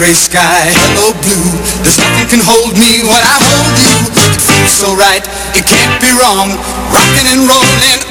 gray sky, hello blue. There's nothing can hold me when I hold you. It feels so right, it can't be wrong. Rocking and rolling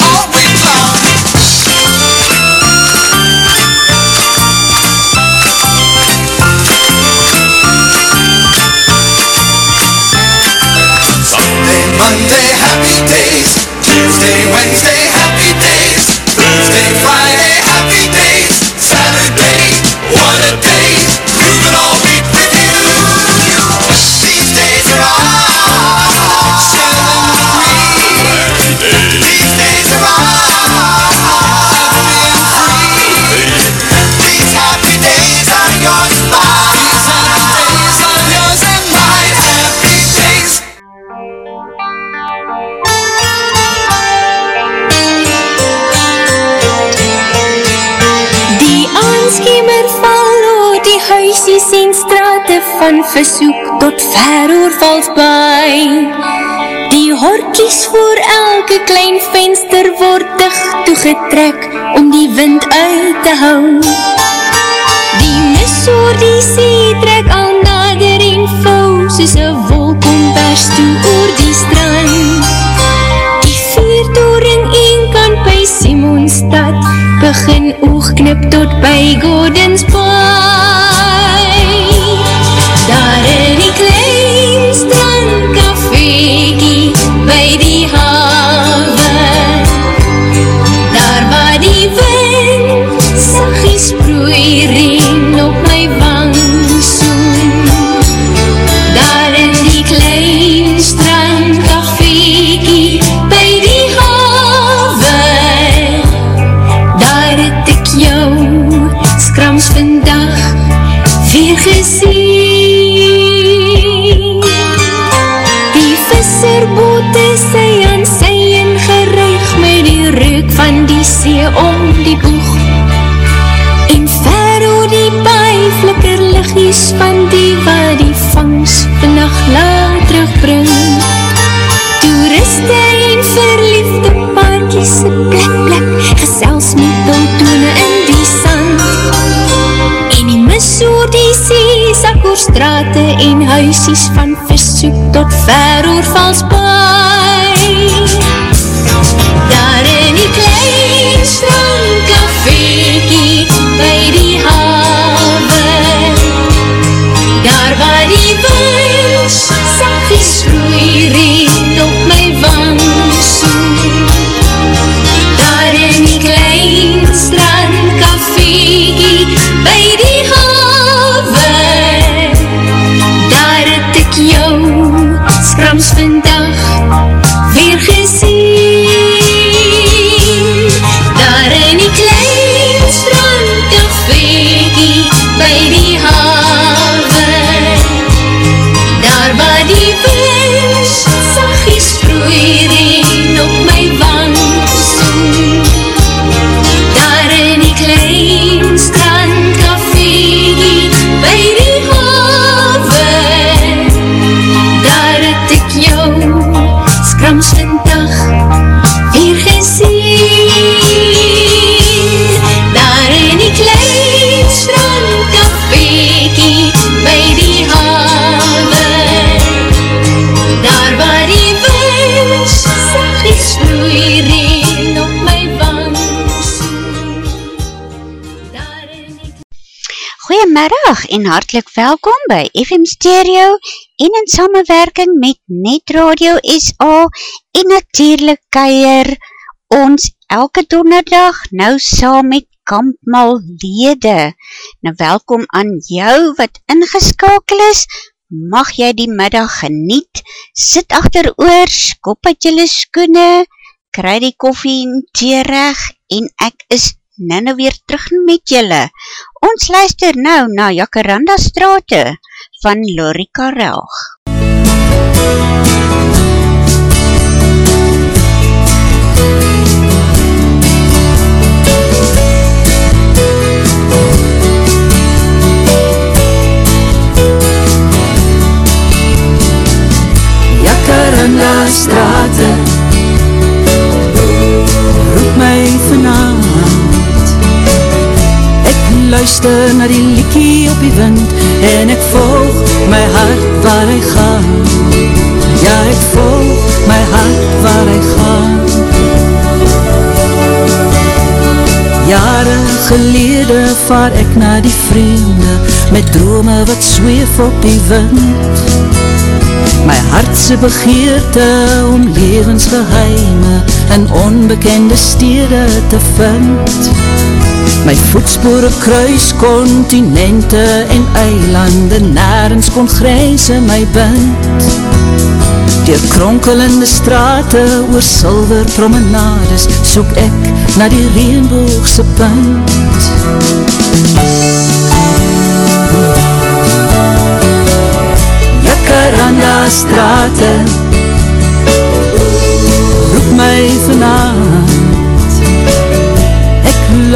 versoek tot ver oorvalsbaai. Die horkies voor elke klein venster word dicht toegetrek om die wind uit te hou. Die mis oor die see trek al nader en vou soos een wolkombers toe oor die strand. Die viertoring een kant by Simonstad begin oogknip tot by Gordons en huisies van versoek tot ver Goeiemiddag en hartelijk welkom by FM Stereo en in samenwerking met Net Radio SA en natuurlijk keier ons elke donderdag nou saam met Kampmal lede. Nou welkom aan jou wat ingeskakel is, mag jy die middag geniet, sit achter oor, skop uit jylle skoene, kry die koffie en thee reg en ek is nou nou weer terug met jylle. Ons luister nou na Jacaranda Strate van Lorika Relg. Jacaranda strate Roep my vanavond luister na die liekie op die wind En ek volg my hart waar hy gaan. Ja, ek volg my hart waar hy gaan. Jare gelede vaar ek na die vreemde Met drome wat zweef op die wind. My hartse begeerte om levensgeheime In onbekende stede te vind My voetspore kruis continente en eilande Narens kon grijse my bind. Door kronkelende strate oor silver promenades Soek ek na die reenboogse punt. Jacaranda strate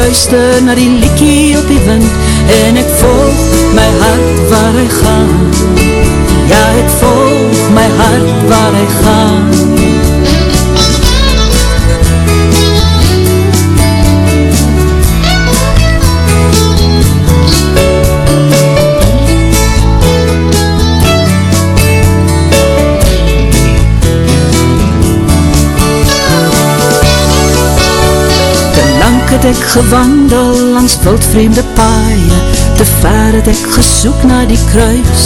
luister na die liekie op die wind en ek volg my hart waar hy gaan. Ja ek volg my hart waar hy gaan het ek gewandel langs wildvreemde paaie, te ver het ek gesoek na die kruis.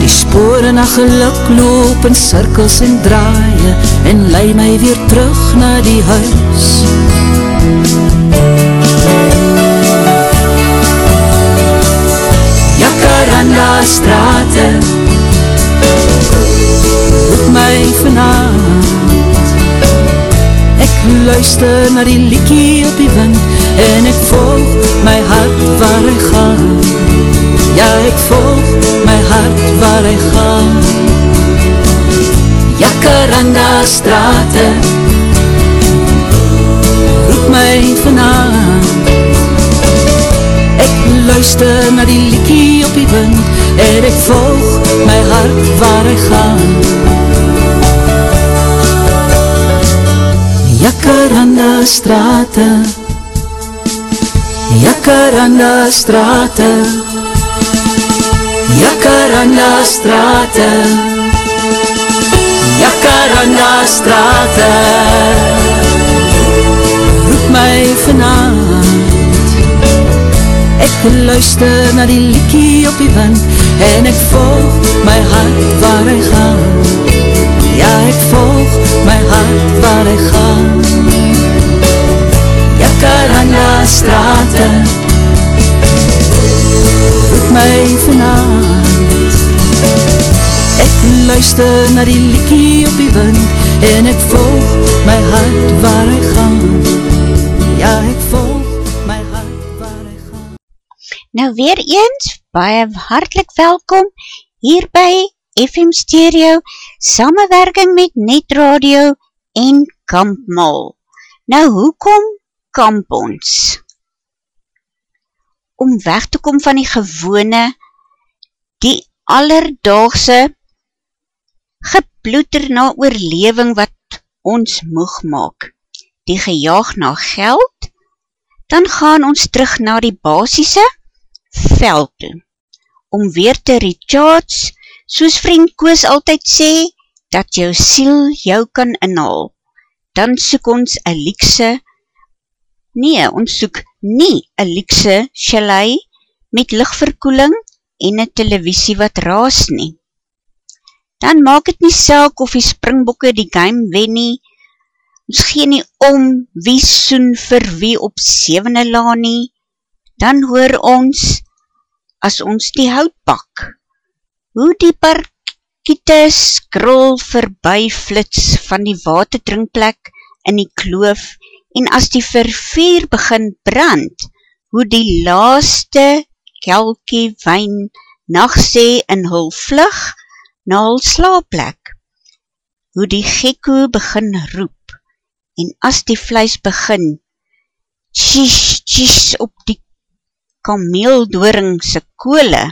Die spore na geluk loop in cirkels en draaie, en lei my weer terug na die huis. Jacaranda straten, roep my vanavond, luister na die liekie op die wind en ek volg my hart waar hy gaan. Ja ek volg my hart waar hy gaan. Jacaranda strate. Roep my vanavond ek luister na die liekie op die wind en ek volg my hart waar hy gaan Jacaranda strate. Jacaranda strate. Jacaranda strate. Jacaranda strate. Roep my vanavond Ek luister na die liekie op die wind En ek volg my hart waar hy gaan Ja, ek volg my hart waar ek gaan Jacaranda strate Roep my vanavond Ek luister na die liekie op die wind. En ek volg my hart waar ek gaan Ja, ek volg my hart waar ek gaan Nou weer eens, baie hartlik welkom hier by FM Stereo, samenwerking met Net Radio en Kampmal. Nou, hoekom kamp ons? Om weg te kom van die gewone, die allerdaagse geploeter na oorleving wat ons moeg maak. Die gejaag na geld, dan gaan ons terug na die basisse veld toe. Om weer te recharge, soos vriend Koos altyd sê, dat jou siel jou kan inhaal, dan soek ons een liekse, nee, ons soek nie een liekse chalet met lichtverkoeling en een televisie wat raas nie. Dan maak het nie saak of die springbokke die game wen nie, ons gee nie om wie soen vir wie op sevene la nie, dan hoor ons, as ons die hout pak, hoe die parkiete skrol verby flits van die waterdrinkplek in die kloof en as die vervuur begin brand, hoe die laaste kelkie wijn nachtsê in hul vlug na hul slaapplek, hoe die gekko begin roep en as die vlees begin tjies tjies op die kameeldoringse kole,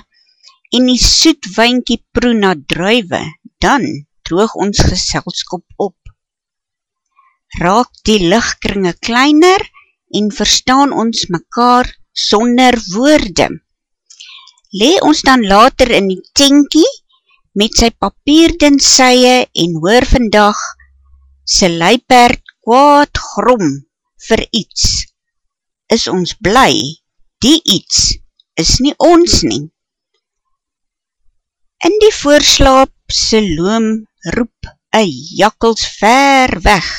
en die soet wijnkie proe na druive, dan droog ons geselskop op. Raak die lichtkringe kleiner en verstaan ons mekaar sonder woorde. Lee ons dan later in die tenkie met sy papierdinsye en hoor vandag sy luiperd kwaad grom vir iets. Is ons bly, die iets is nie ons nie. In die voorslaapse loom roep een jakkels ver weg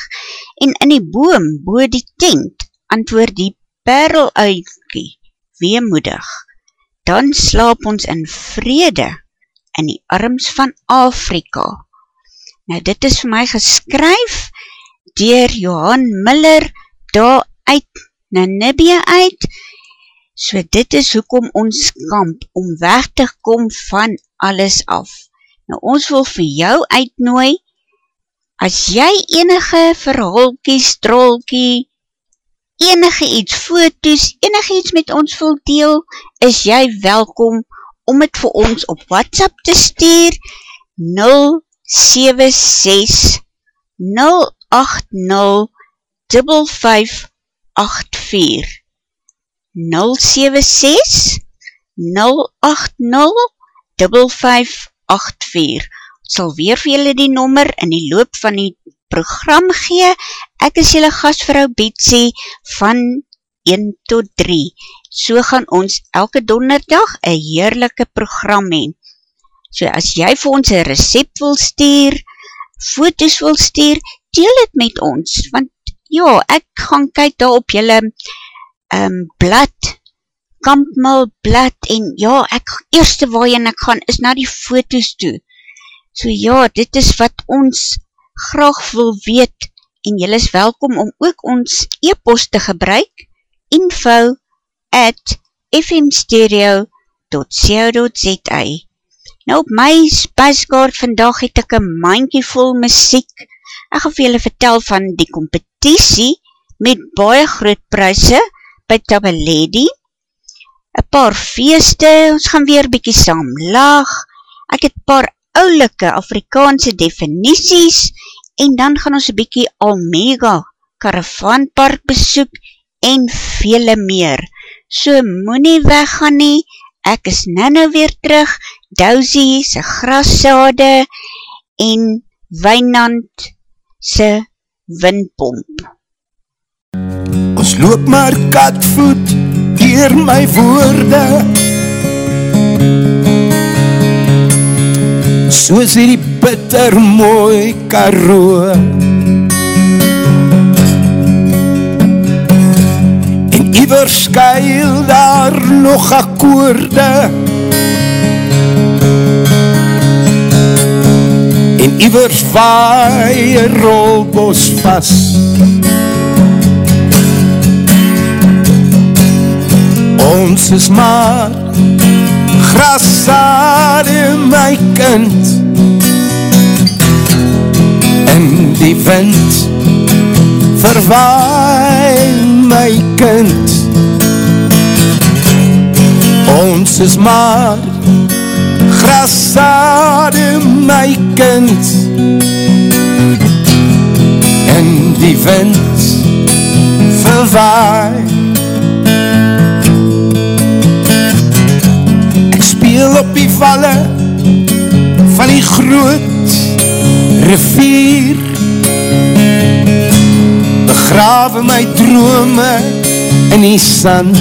en in die boom boe die tent antwoord die perl uitkie weemoedig. Dan slaap ons in vrede in die arms van Afrika. Nou dit is vir my geskryf dier Johan Miller daar uit Namibie uit. So dit is hoekom ons kamp om weg te kom van alles af. Nou ons wil vir jou uitnooi, as jy enige verholkie, strolkie, enige iets foto's, enige iets met ons wil deel, is jy welkom om het vir ons op WhatsApp te stuur 076 080 5584 076 080 5584 sal weer vir julle die nommer in die loop van die program gee. Ek is julle gastvrou Betsy van 1 tot 3. So gaan ons elke donderdag een heerlijke program heen. So as jy vir ons een recept wil stuur, foto's wil stuur, deel het met ons. Want ja, ek gaan kyk daar op julle um, blad, kampmul blad en ja, ek eerste waarin ek gaan is na die foto's toe. So ja, dit is wat ons graag wil weet en jylle is welkom om ook ons e-post te gebruik info at fmstereo.co.za Nou op my spijskaart vandag het ek een maandje vol muziek. Ek vir julle vertel van die competitie met baie groot prijse by Tabeledi een paar feeste, ons gaan weer bykie saam lag, ek het paar oulike Afrikaanse definities, en dan gaan ons bykie Almega Caravanpark besoek, en vele meer. So moet nie weggaan nie, ek is nou nou weer terug, Dousie se grassade, en Wijnand se windpomp. Ons loop maar katvoet, dier my woorde. Soos die bitter mooi karoo. En iwer skuil daar nog akkoorde. En iwer vaai rolbos vast ons is maar grasade my kind. En die wind verwaai my kind. Ons is maar grasade my kind. En die wind verwaai speel op die valle van die groot rivier. Begrawe my drome in die sand.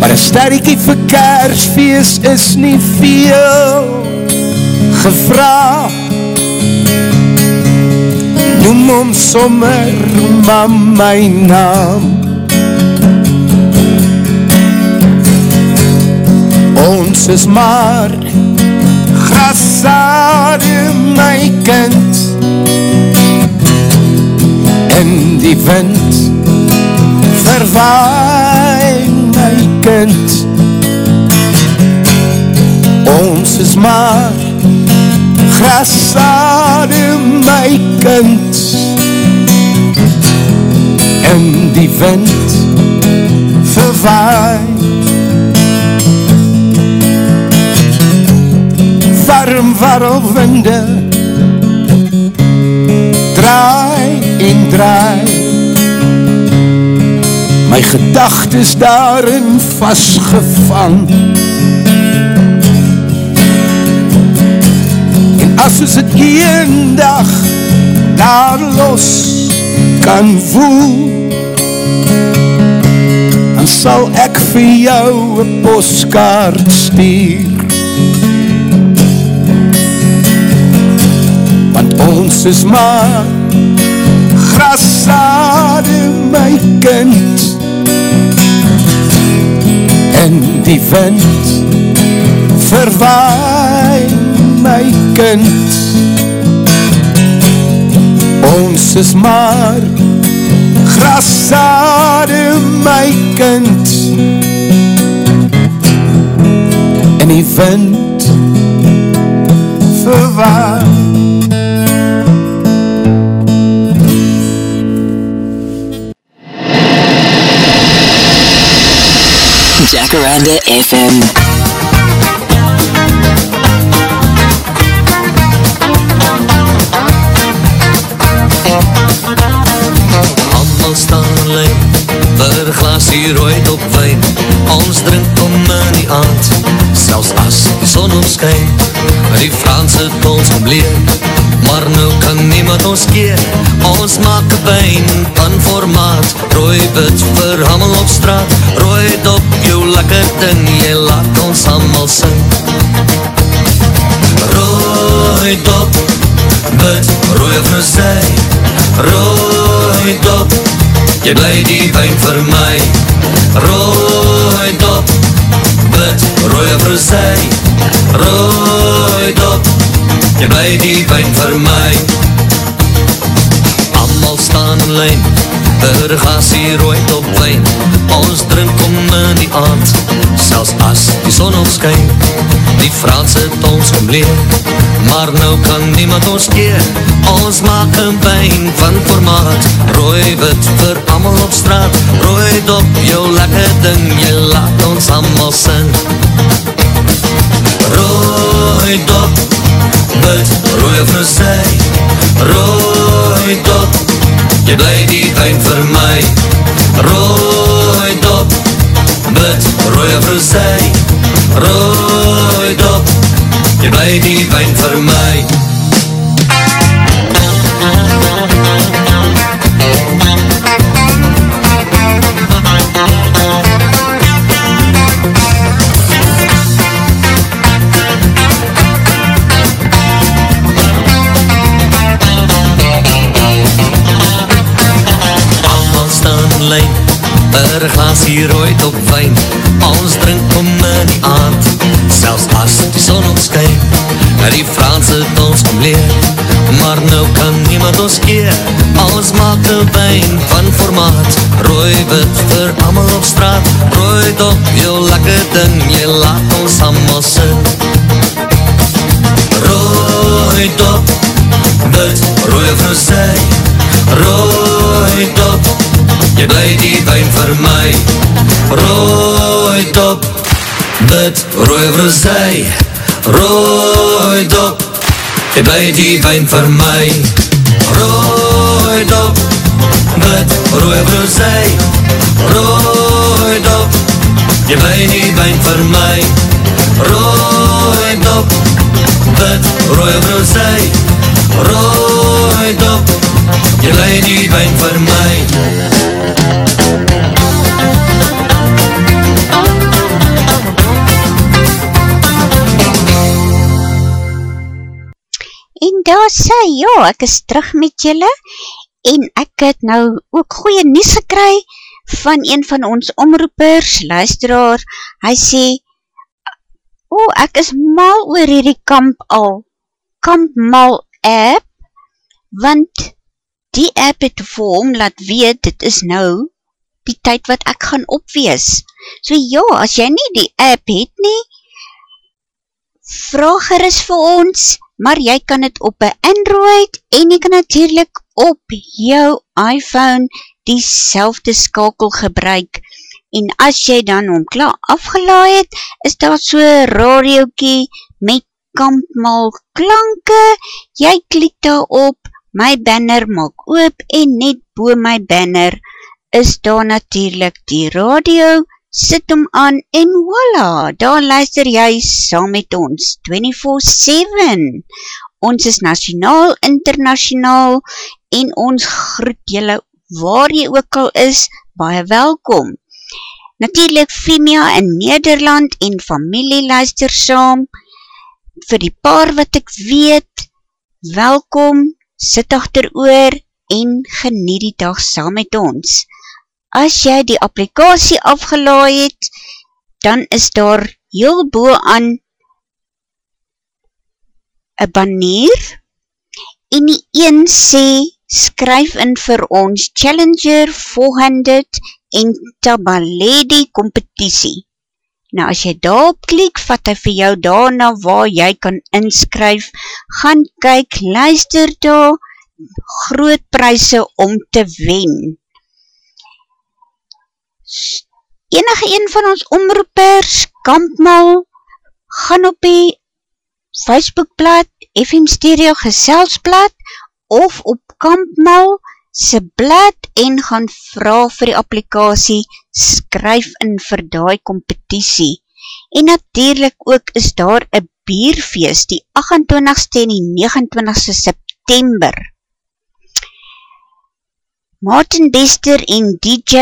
Maar een sterkie vir kersfeest is nie veel gevra. Noem om sommer maar my naam ons is maar grasade my kind. En die wind verwaai my kind. Ons is maar grasade my kind. En die wind verwaai warm warrelwinde draai en draai. My gedagtes daarin vastgevang En as ons het een dag daar los kan voel Dan sal ek vir jou een postkaart stuur Is maar grasade my kind. En die wind verwaai my kind. Ons is maar grasade my kind. En die wind verwaai Jacaranda FM. Allemaal staan alleen Per glasie rooi op wijn. Ons drink om in die aand Selfs as die son omskyn Die Franse tons omleer Maar nou kan niemand ons keer. Ons maak een wijn van formaat Rooi wit vir hammel op straat. Rooi dop lekker ding Jy laat ons allemaal sing Rooi dop Wit, rooi of rosé Rooi dop Jy bly die wijn vir my Rooi dop Wit, rooi of rosé Rooi dop Jy bly die wijn vir my Allemaal staan in lijn Per gasie rooi top wijn Ons drink om in die aand Selfs as die son opskyn Die Franse tons omleer Maar nou kan niemand ons keer Ons maak een wijn van formaat Rooi wit vir amal op straat. Rooi dop jou lekker ding Jy laat ons allemaal sing. Rooi dop Wit, rooi rosé Rooi dop Jy bly die wijn vir my. Rooi dop Wit, rooi of rosé Rooi dop Jy bly die wijn vir my. Allemaal lijn Per glasie rooi op wijn Ons drink om in die aand. Selfs as die son opskyn En die Franse tons kom leer Maar nou kan niemand ons keer. Ons maak een wijn van formaat. Rooi wit vir amal op straat. Rooi dop jou lekker ding. Jy laat ons allemaal sing Rooi dop Jy die wijn vir my. Rooi dop Wit, rooi rosé. Rooi dop Jy die wijn vir my. Rooi dop Wit, rooi rosé. Rooi dop Jy die wijn vir my. Rooi dop Wit, rooi rosé Rooi dop Jy bly die wijn vir my. En daar sê, ja, ek is terug met julle en ek het nou ook goeie nies gekry van een van ons omroepers, luisteraar, hy sê, o, oh, ek is mal oor hierdie kamp al, kamp mal app, want die app het vir hom laat weet, dit is nou die tyd wat ek gaan opwees. So ja, as jy nie die app het nie, vraag gerus vir ons, maar jy kan het op een Android en jy kan natuurlijk op jou iPhone die selfde skakel gebruik. En as jy dan hom klaar afgelaai het, is daar so radiokie met kampmal klanke. Jy klik daar op, my banner maak oop en net bo my banner is daar natuurlijk die radio, sit hom aan en voila, daar luister jy saam met ons 24-7. Ons is nationaal, internationaal en ons groet jylle waar jy ook al is, baie welkom. Natuurlijk Femia in Nederland en familie luister saam. Vir die paar wat ek weet, welkom, sit achter oor en genie die dag saam met ons. As jy die applikatie afgelaai het, dan is daar heel boe aan een banier en die een sê, skryf in vir ons Challenger 400 en Tabaledi competitie. Nou as jy daarop klik, vat hy vir jou daarna waar jy kan inskryf, gaan kyk, luister daar, groot prijse om te wen. Enige een van ons omroepers, kampmal, gaan op die Facebookblad, FM Stereo Geselsblad, of op kampmal, se blad en gaan vraag vir die applikatie, skryf in vir die competitie. En natuurlijk ook is daar een bierfeest die 28ste en die 29ste September. Martin Bester en DJ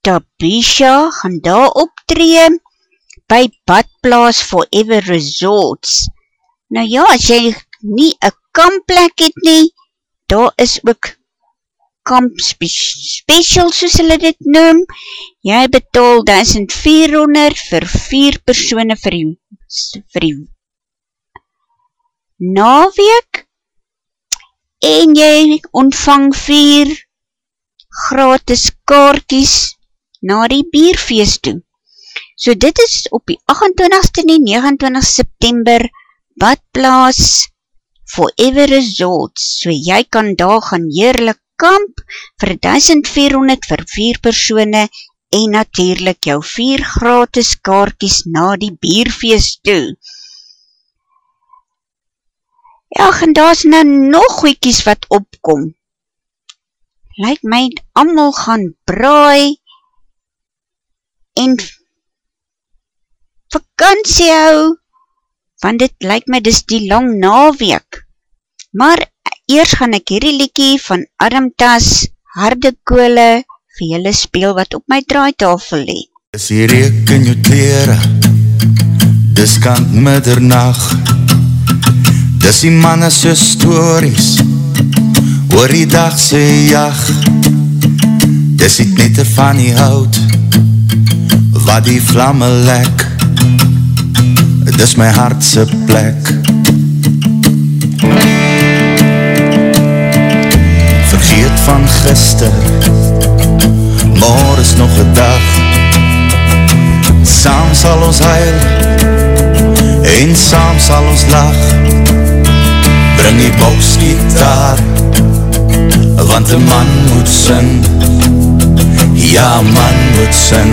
Tabisha gaan daar optree by Badplaas Forever Resorts. Nou ja, as jy nie een kampplek het nie, daar is ook kamp special soos hulle dit noem, jy betaal 1400 vir 4 persoene vir die, vir die naweek. En jy ontvang 4 gratis kaartjes na die bierfeest toe. So dit is op die 28ste en 29 September badplaas Forever Resorts, so jy kan daar gaan heerlik kamp vir 1400 vir 4 persone en natuurlijk jou 4 gratis kaartjes na die bierfeest toe. Ja, en daar is nou nog goeikies wat opkom. Lyk my allemaal gaan braai en vakantie hou, want dit lyk my dis die lang naweek. Maar Eers gaan ek hierdie liekie van Adam Tas, Harde Kole, vir julle speel wat op my draaitafel lee. Dis hier reek in jou kleren, dis kant middernacht, dis die manne sy stories, oor die dag sy jag, dis die knette van die hout, wat die vlamme lek, dis my hartse plek, vergeet van gister. Morgen is nog een dag. Saam sal ons huil En saam sal ons lach Bring die boksgitaar Want een man moet sing Ja, man moet sing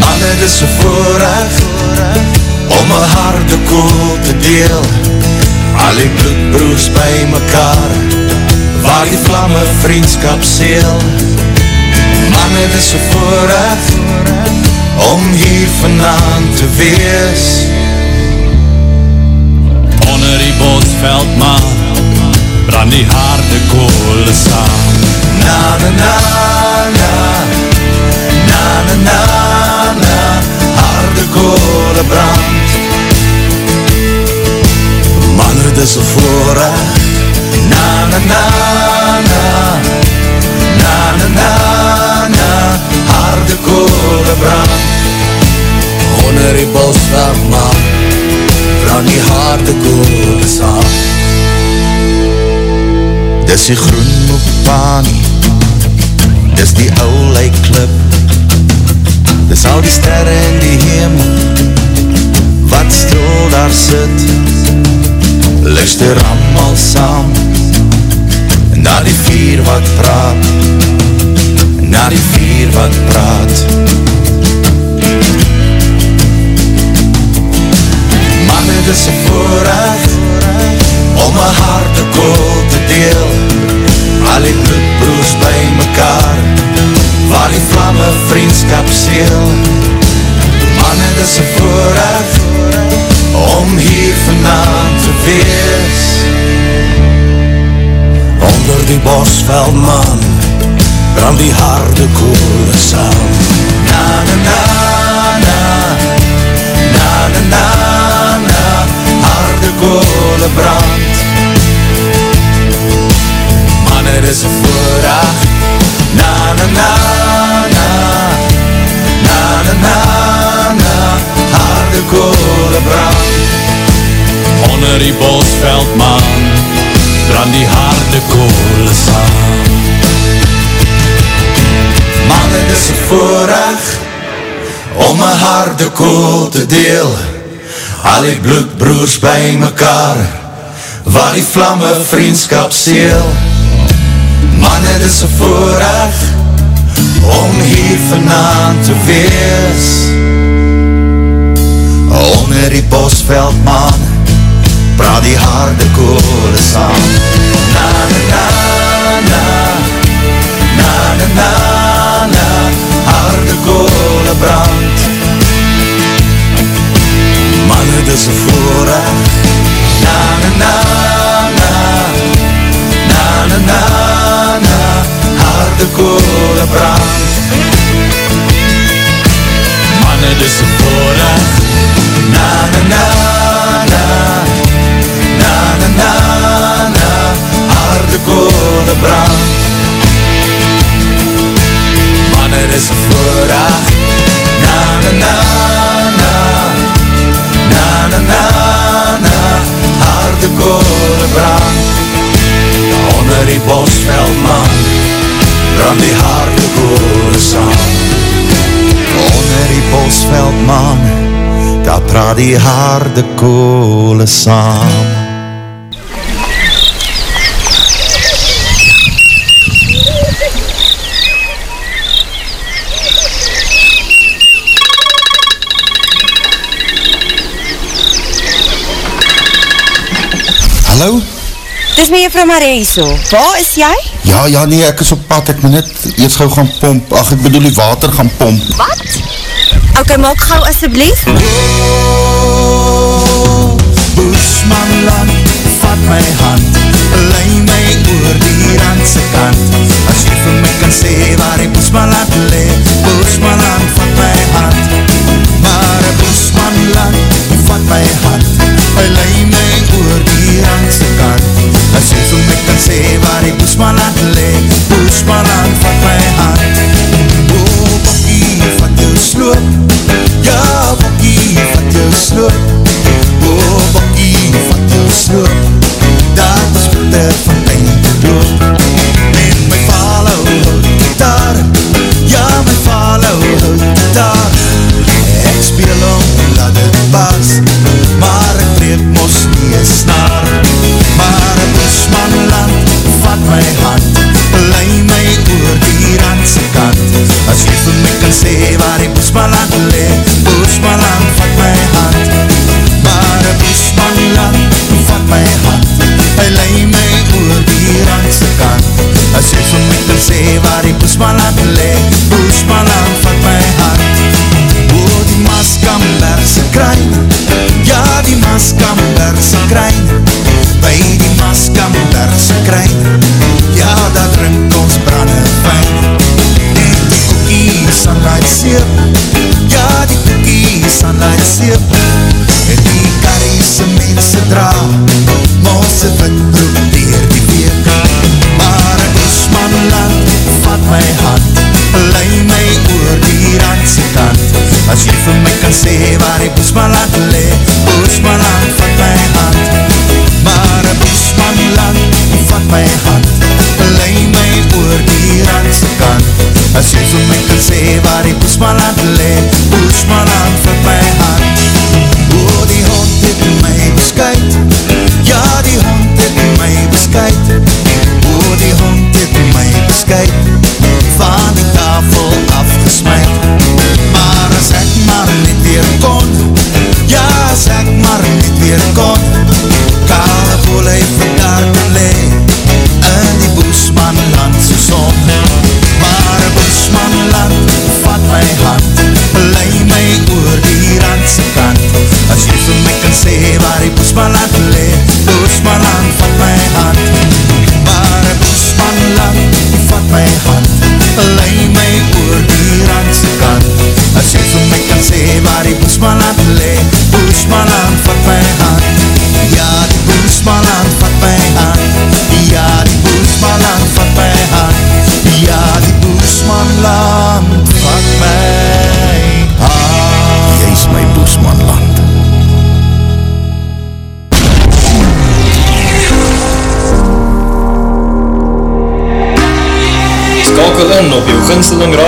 Man, het is een voorrecht Om een harde koel te deel Al die bloedbroers by mekaar Waar die vlamme vriendskap seel Man, het is so voorrecht Om hier vanaan te wees. Onder die bosveld maan Brand die harde koole saam. Na na na na Na na na na Harde koole brand is een voorrecht Na na na na. Na na na na. Harde koole brand. Onder die bosveld man Brand die harde koole saam. Dis die groen mopani. Dis die oulei klip Dis al die sterre in die hemel. Wat stil daar sit Luister allemaal saam Na die vier wat praat Na die vier wat praat. Man, het is een voorrecht Om my hart en kool te deel. Al die bloedbroers by mekaar Waar die vlamme vriendskap seel Man, het is een voorrecht om hier vandaan te wees Onder die bosveld man brand die harde koele saam Na na na na. Na na na na. Harde koele brand. Man, het is een Na na na na Koele brand. Onder die bosveld man Brand die harde koole saam Man, het is een voorrecht Om een harde kool te deel. Al die bloedbroers by mekaar Waar die vlamme vriendskap seel Man, het is een voorrecht Om hier vanaan te wees Onder die bosveld man Praat die harde koole saam Na na na na Na na na na Harde koole brand Man, het is een voorrecht Na na na na Na na na na Harde koole brand Man, het is een voorrecht koole brand Man, het is een voorrecht Na na na na Na na na na Harde koole brand Onder die bosveld man Brand die harde koole saam Onder die bosveld man Daar praat die harde koole saam Hallo? Dis my juffrou Mareso. Waar is jy? Ja, ja, nee, ek is op pad, ek moet net eers gauw gaan pomp, ach, ek bedoel die water gaan pomp. Wat? Ok, maak gauw asjeblief. Boesmanland, vat my hand. Lei my oor die randse kant. As jy vir my kan sê waar die Boesmanland le Boesmanland, vat my hand. Maar Boesmanland, vat my hand. Lei my oor die randse kant. As jy vir my kan sê waar die Boesmanland le Boesmanland, vat my hand Ja, bokkie, vat jou sloop O, bokkie, vat jou sloop Dat is bitter van pijn te loop En my follow houd gitaar Ja, my follow houd gitaar Ek speel om, laat het pas Maar ek breek mos nie een snaar. Maar een boesmanland, vat my hand. Lei my oor die randse kant. As jy vir my kan sê waar die boesmanland le Boesmanland, vat my hand Maar een boesmanland, vat my hand Hy lei my oor die randse kant. As jy vir my kan sê waar die boesmanland le Boesmanland, vat my hand O, die maskamberse kruin. Ja, die maskamberse kruin. By die maskamberse kruin. Ja, dat drink ons brande die seep Ja, die koekies aan die seep. En die kariese mense dra. Monse windbroek dier die week. Maar een boesmanland vat my hand. Lei my oor die randse kant. As jy vir my kan sê waar die boesmanland le Boesmanland vat my hand. Maar een boesmanland vat my hand. Lei my oor die randse kant. As jy vir my kan sê waar die boesmanland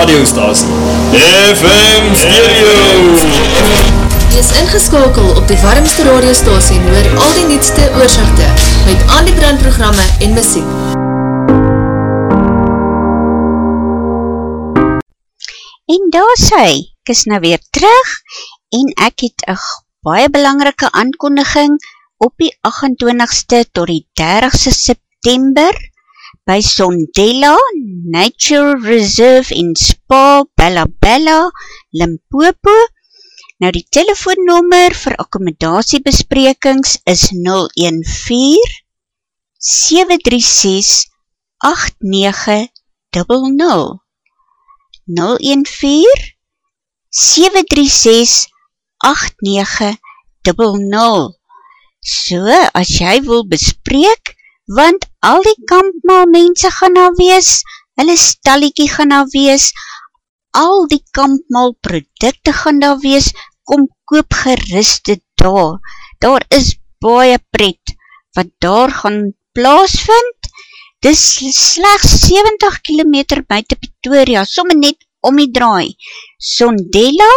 radiostasie FM Stereo. Wees ingeskakel op die warmste radiostasie en hoor al die nietste oorzachte met al die brandprogramme en muziek. En daar sy, ek is nou weer terug en ek het een baie belangrike aankondiging op die 28ste tot die 30ste September by Sondela Nature Reserve in Spa Bella Bella Limpopo. Nou die telefoonnummer vir akkommodatiebesprekings is 014 736 8900 014 736 8900 So, as jy wil bespreek, want al die kampmaal mense gaan nou wees, hulle stalliekie gaan nou wees, al die kampmaal producte gaan nou wees, kom koop geriste daar. Daar is baie pret, wat daar gaan plaasvind. Dis slechts 70 km buiten Pretoria, somme net om die draai. Sondela,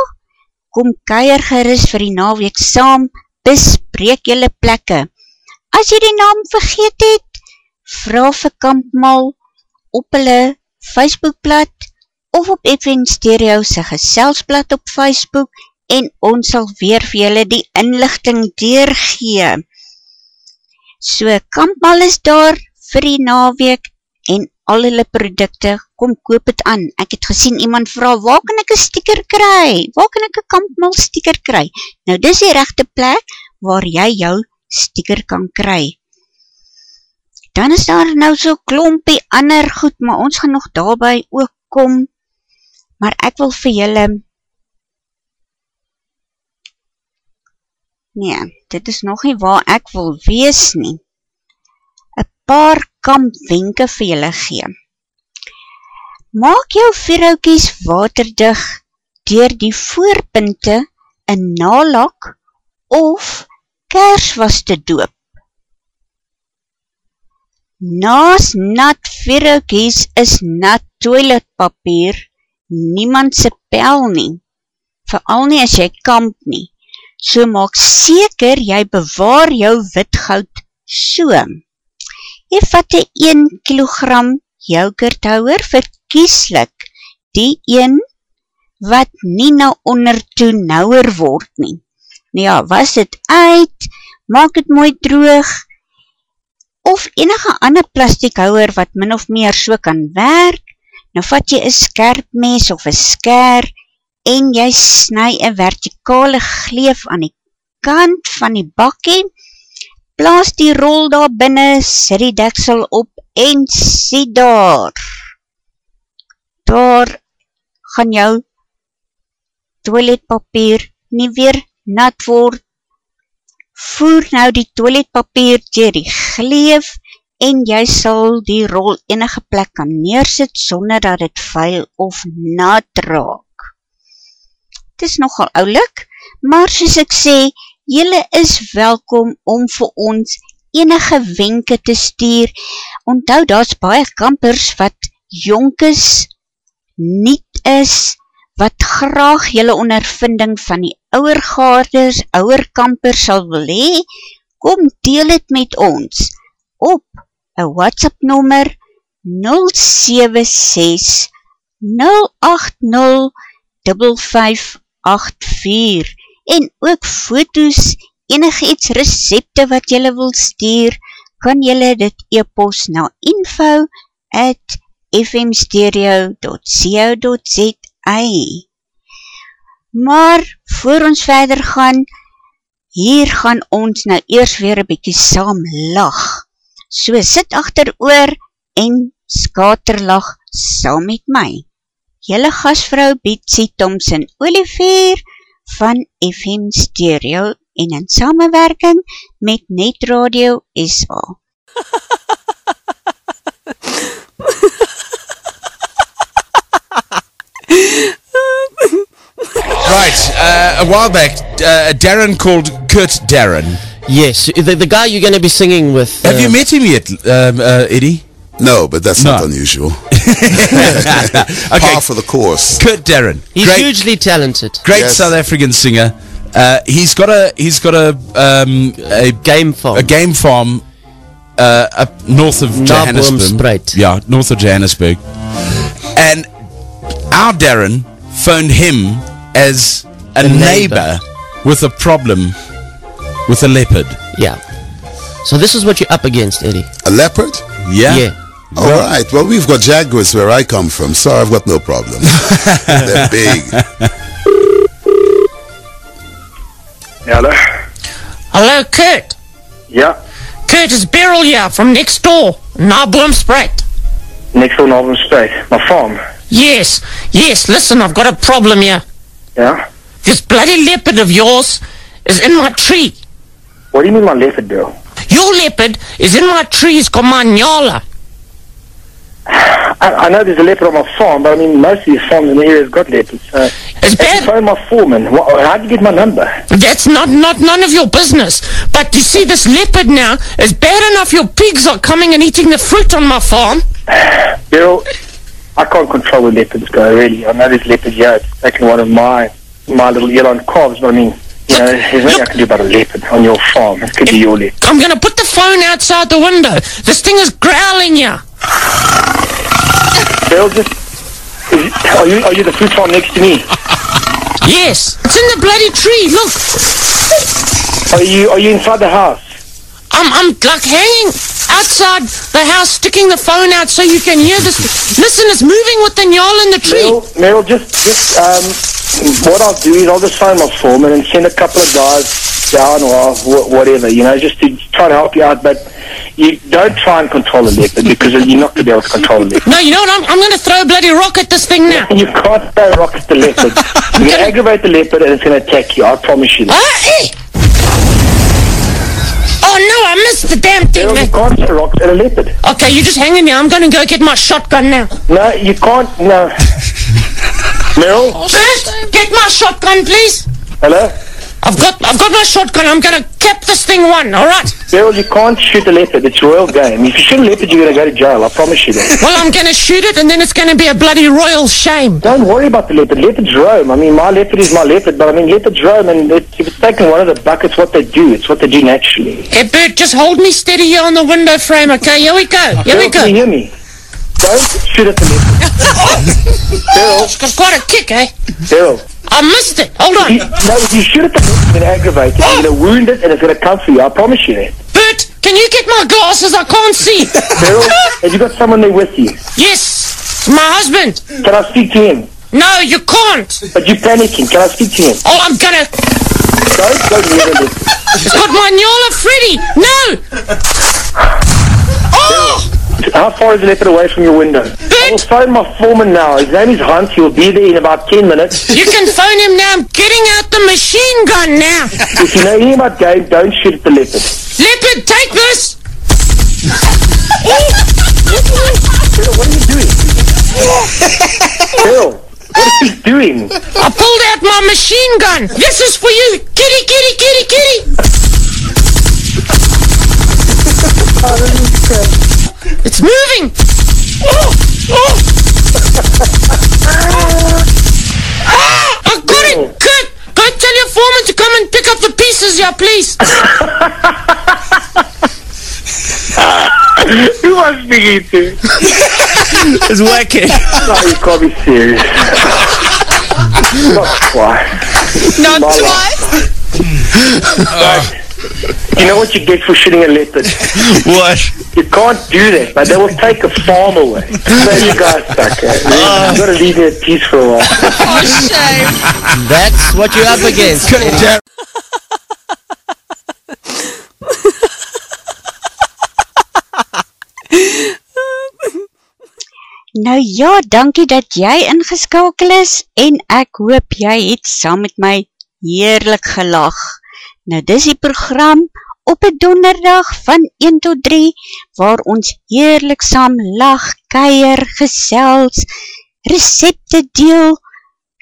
kom keier geris vir die naweek saam, bespreek jylle plekke. As jy die naam vergeet het, vraag vir kampmal op hulle Facebookblad of op FN Stereo sy geselsblad op Facebook en ons sal weer vir jylle die inlichting deurgee. So, kampmal is daar vir die naweek en al hulle producte, kom koop het aan. Ek het gesien iemand vraag, waar kan ek een sticker kry? Waar kan ek een kampmal sticker kry? Nou, dis die rechte plek waar jy jou sticker kan kry. Dan is daar nou so klompie ander goed, maar ons gaan nog daarby ook kom. Maar ek wil vir julle Nee, dit is nog nie waar ek wil wees nie paar kampwenke vir julle gee. Maak jou vierhoutjies waterdig dier die voorpunte in nalak of kerswas te doop. Naas nat vierhoutjies is nat toiletpapier niemand se pel nie, vooral nie as jy kamp nie. So maak seker jy bewaar jou witgoud soom. Jy vat die 1 kilogram yoghurthouwer verkieslik die een wat nie na onder toe nouwer word nie. Nou ja, was dit uit, maak het mooi droog, of enige ander plastiek houwer wat min of meer so kan werk, nou vat jy een skerp mes of een sker, en jy snij een vertikale gleef aan die kant van die bakkie, plaas die rol daar binnen, sit die deksel op en sê daar. Daar gaan jou toiletpapier nie weer nat word. Voer nou die toiletpapier dier die gleef en jy sal die rol enige plek kan neersit sonder dat het vuil of nat raak. Het is nogal oulik, maar soos ek sê, Julle is welkom om vir ons enige wenke te stuur. Onthou, daar is baie kampers wat jonkes niet is, wat graag julle ondervinding van die ouwergaarders, ouwerkampers sal wil hee, kom deel het met ons op een WhatsApp nummer 076 080 5584 en ook foto's, enige iets recepte wat jylle wil stuur, kan jylle dit e-post na info at fmstereo.co.za Maar, voor ons verder gaan, hier gaan ons nou eers weer een bykie saam lach. So sit achter oor en skaterlach saam met my. Jylle gasvrou Betsy Thompson Olivier, van FM Stereo en in samenwerking met Net Radio SA. right, uh, a while back, uh, Darren called Kurt Darren. Yes, the, the guy you're going to be singing with. Have you met him yet, um, uh, Eddie? No, but that's No. not unusual. okay. Par for the course. Kurt Darren. He's hugely talented. Great Yes. South African singer. Uh, he's got a he's got a um, a game farm a game farm uh, up north of Johannesburg. Yeah, north of Johannesburg. And our Darren phoned him as a, A neighbor. neighbor. with a problem with a leopard. Yeah. So this is what you're up against, Eddie. A leopard? Yeah. Yeah. All right. Well, we've got jaguars where I come from, so I've got no problem. They're big. Hello? Hello, Kurt. Yeah, Kurt, it's Beryl here from next door, Naboomspruit. next door Northern State. My farm. Yes, yes, listen, I've got a problem here. Yeah? This bloody leopard of yours is in my tree. What do you mean my leopard, Bill? Your leopard is in my tree, it's got my nyala. I, I know there's a leopard on my farm, but I mean, most of these farms in the area have got leopards. So it's bad. phone my foreman. What, how did you get my number? That's not, not none of your business. But you see, this leopard now is bad enough your pigs are coming and eating the fruit on my farm. Bill, I can't control where leopards go, really. I know there's leopards here. It's taken one of my my little yellow calves, but I mean, you know, there's nothing I can do about a leopard on your farm. It could be your leopard. I'm gonna put the phone outside the window. This thing is growling you. Bill, just... Is, are, you, are you the fruit farm next to me? Yes, it's in the bloody tree. Look, Are you are you inside the house? I'm I'm like hanging outside the house, sticking the phone out so you can hear this. Listen, it's moving with the nyal in the tree. Meryl, Meryl, just, just, um, what I'll do is I'll just phone my foreman and send a couple of guys down or whatever, you know, just to try to help you out. But you don't try and control a leopard because you're not going to be able to control a leopard. No, you know what? I'm, I'm going to throw a bloody rock at this thing now. You can't throw rocks at the leopard. You're going to aggravate the leopard and it's going to attack you. I promise you that. Ah, eh. Oh no, I missed the damn thing, man. you can't rocks at a leopard. Okay, you just hang in there. I'm going to go get my shotgun now. No, you can't. No. Meryl, First, get my shotgun, please. hello? I've got, I've got my shotgun. I'm going to cap this thing one. All right. Meryl, you can't shoot a leopard. It's royal game. If you shoot a leopard, you're going to go to jail. I promise you that. Well, I'm going to shoot it, and then it's going to be a bloody royal shame. Don't worry about the leopard. Leopards roam. I mean, my leopard is my leopard, but I mean, leopards roam, and it, if it's taken one of the buckets, what they do, it's what they do naturally. Hey, Bert, just hold me steady here on the window frame, okay? Here we go. Here we go. Can you hear me? Don't shoot at the. Bill, It's got quite a kick, eh? Bill. I missed it. Hold on. You, no, if you shoot at the leopard, you're going to aggravate it. You're going to wound it, and it's going to come for you. I promise you that. Bert, can you get my glasses? I can't see. Bill, have you got someone there with you? Yes, my husband. Can I speak to him? No, you can't. But you're panicking. Can I speak to him? Oh, I'm gonna. Don't go near the leopard. It's got my Nyola Freddy. No. Oh, How far is the leopard away from your window? I will phone my foreman now. His name is Hunt. He will be there in about 10 minutes. you can phone him now. I'm getting out the machine gun now. If you know anything about game, don't shoot at the leopard. Leopard, take this. Bill, what are you doing? Bill, what is he doing? I pulled out my machine gun. This is for you. Kitty, kitty, kitty, kitty. It's moving. Oh, oh. ah, I got it. Good. Go tell your foreman to come and pick up the pieces here, please. Who am I speaking to? It's wacky. No, you can't be serious. Not twice. Not My twice. You know what you get for shooting a leopard? What? You can't do that, but they will take a farm away. So you guys suck. eh? You've got to leave me at peace for a while. Oh, shame. That's what you're up against. Nou ja, dankie dat jy ingeskakel is en ek hoop jy het saam met my heerlik gelag. Nou dis die program op 'n donderdag van 1 tot 3 waar ons heerlik saam lag, kuier, gesels, resepte deel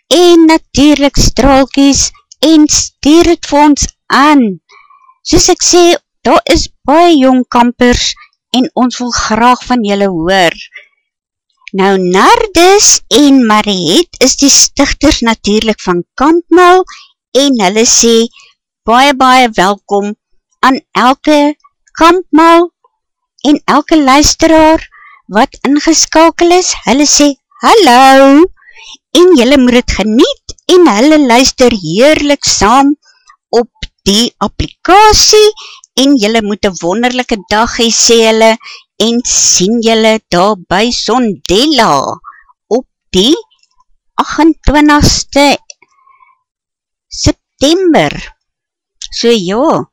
en natuurlik straaltjies en stuur dit vir ons aan. Soos ek sê, daar is baie jong kampers en ons wil graag van julle hoor. Nou, Nardus en Mariette is die stichters natuurlijk van Kampmel en hulle sê baie baie welkom aan elke Kampmel en elke luisteraar wat ingeskakel is. Hulle sê hallo en julle moet het geniet en hulle luister heerlik saam op die applikatie en julle moet een wonderlijke dag hee, sê hulle, en sien julle daar by Sondela op die 28ste September. So ja,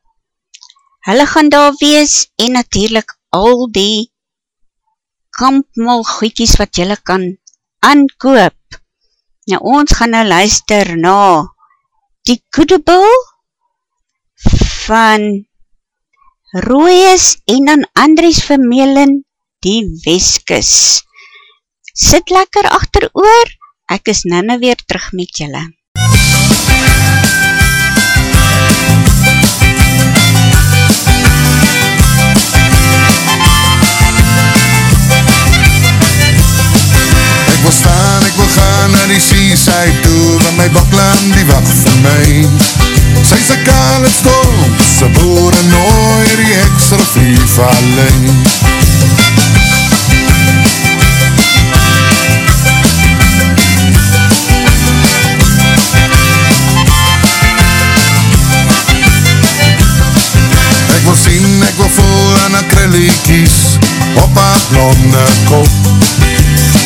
hulle gaan daar wees en natuurlijk al die kampmal goedjies wat julle kan aankoop. Nou ons gaan nou luister na die Koedebul van Rooies en dan Andries Vermeulen die Weskus. Sit lekker achter oor, ek is nou weer terug met julle. Wil gaan na die seaside toe, want my bakland die wacht vir my. Sy is een kale storm, sy boer en nooi die ekstra vlief alleen. Ek wil sien, ek wil voel aan haar krilliekies op haar blonde kop.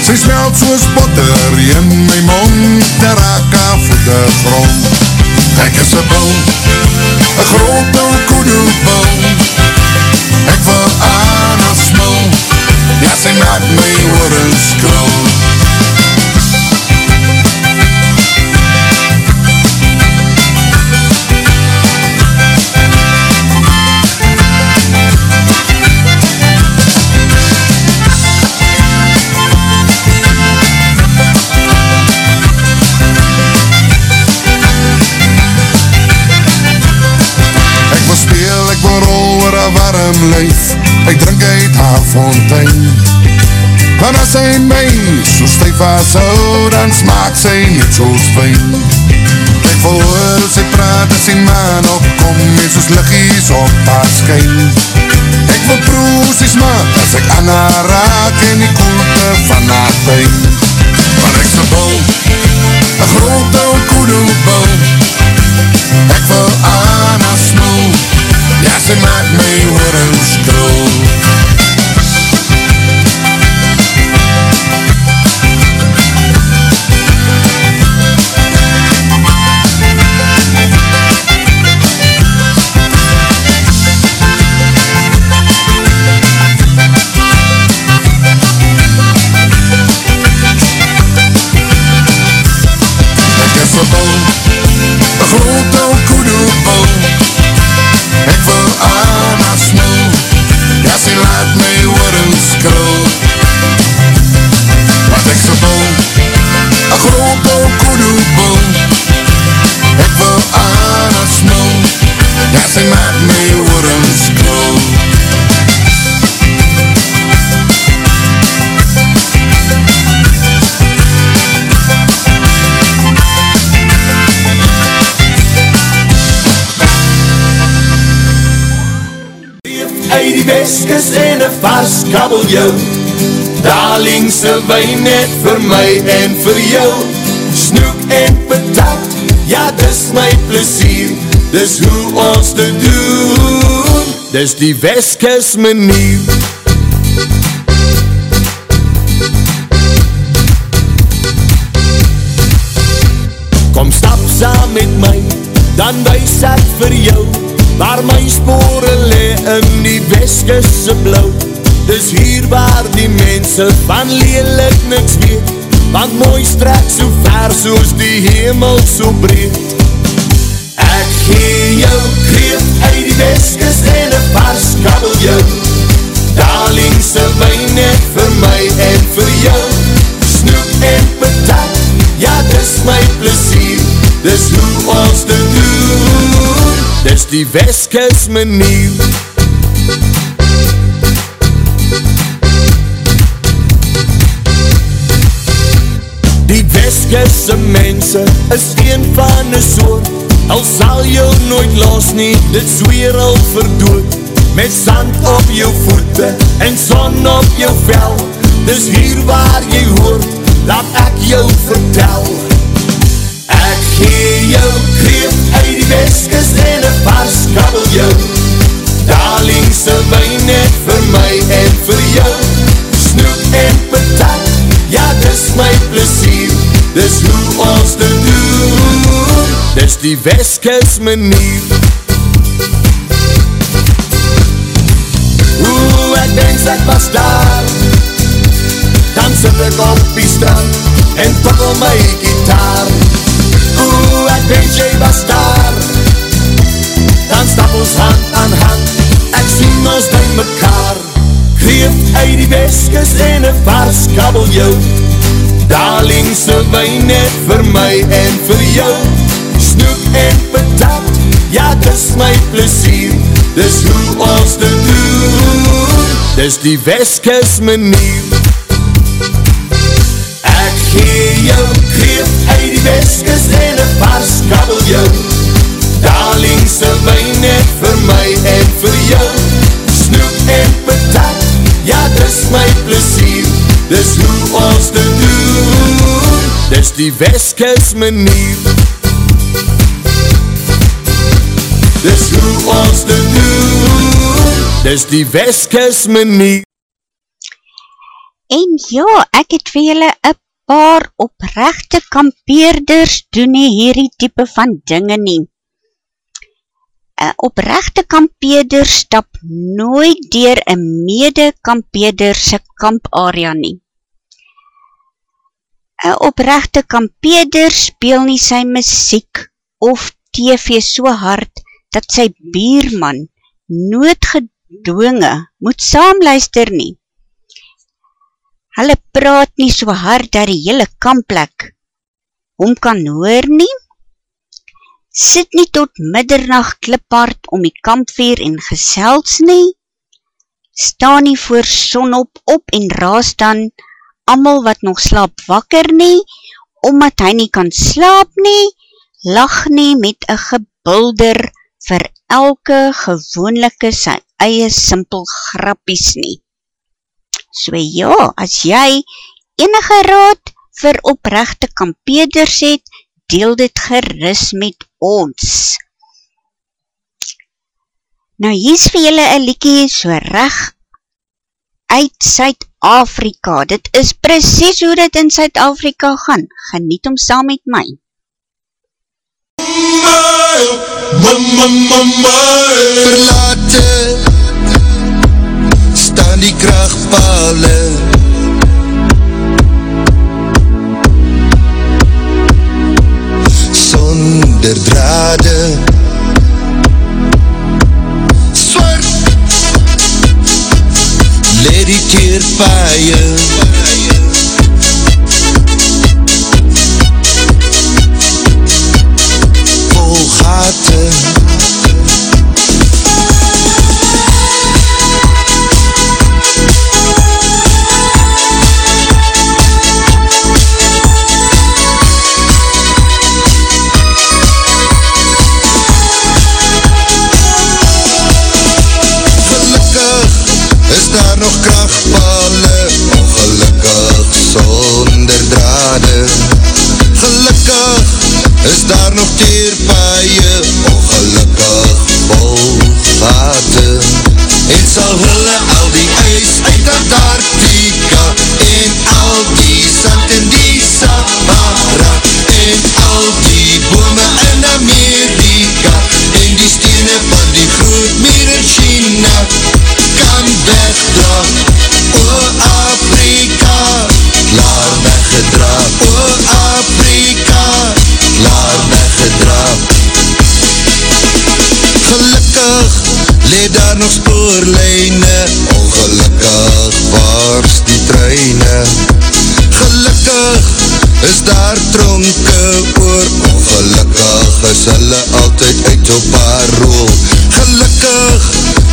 Sy smelt soos botter in my mond, ter raak haar voete grond. Ek is een bal, een grote koedoebal Ek wil aan als smul, ja sy maak my oor een skrul warm lijf Ek drink uit haar fontein. Want as sy my so stijf as hou Dan smaak sy net soos wijn Ek hoor sy praat as die maan opkom En soos liggies op haar skyn. Ek wil proes die smaak as ek aan haar raak En die koelte van haar pijn Maar ek sy bol Een grote koedelbol Ek wil my oor en skrol weskes en een vars kabeljou Darlingse wijn net vir my en vir jou. Snoek en patat, ja dis my plezier. Dis hoe ons te doen. Dis die weskes manier. Kom stap saam met my, dan wees ek vir jou Waar my spore le in die weskisse blauw Dis hier waar die mense van lelik niks weet. Want mooi strek so ver soos die hemel so breed. Ek gee jou kreef uit die weskis en een pars kabeljou Darlingse wijn net vir my en vir jou. Snoep en patat, ja dis my plezier. Dis hoe ons te doen Dis die Westkes manier Die Westkisse mense is een van een soort. Al sal jou nooit los nie, dit zweer al verdood Met sand op jou voete en son op jou vel. Dis hier waar jy hoort, laat ek jou vertel. Ek gee jou kreef uit die Westkis en een vars kabeljou Darlingse wijn net vir my en vir jou. Snoek en patat, ja dis my plezier. Dis hoe ons te doen. Dis die Westkis manier. Oeh, ek denk ek was daar. Dan sit ek op die strand En tokkel my gitaar ek denk jy was daar Dan stap ons hand aan hand Ek sien ons by mekaar. Kreef uit die Westkis en een vars kabeljou Darlingse wijn net vir my en vir jou. Snoek en patat, ja dis my plezier. Dis hoe ons te doen. Dis die Westkis manier Gee jou kreef uit die Westkis en een vars kabeljou Darlingse wijn net vir my en vir jou. Snoek en patat, ja dis my plezier. Dis hoe ons te doen Dis die Westkis manier. Dis hoe ons te doen Dis die Westkis manier. En ja, ek het vir julle een paar oprechte kampeerders doen nie hierdie type van dinge nie. Een oprechte kampeerder stap nooit dier een mede kampeerder sy kamparea nie. Een oprechte kampeerder speel nie sy muziek of tv so hard dat sy bierman noodgedwonge moet saamluister nie. Hulle praat nie so hard dat die hele kamplek hom kan hoor nie. Sit nie tot middernacht kliphard om die kampveer en gesels nie. Sta nie voor son op op en raas dan amal wat nog slaap wakker nie, omdat hy nie kan slaap nie, lach nie met een gebulder vir elke gewoonlike sy eie simpel grappies nie. So ja, as jy enige raad vir oprechte kampeerders het, deel dit geris met ons. Nou hier is vir julle een liekie so reg uit Suid-Afrika. Dit is precies hoe dit in Suid-Afrika gaan. Geniet om saam met my. Verlate Staan die krachtpale Sonder drade. Swart Let die teerpaaie uit op haar rol Gelukkig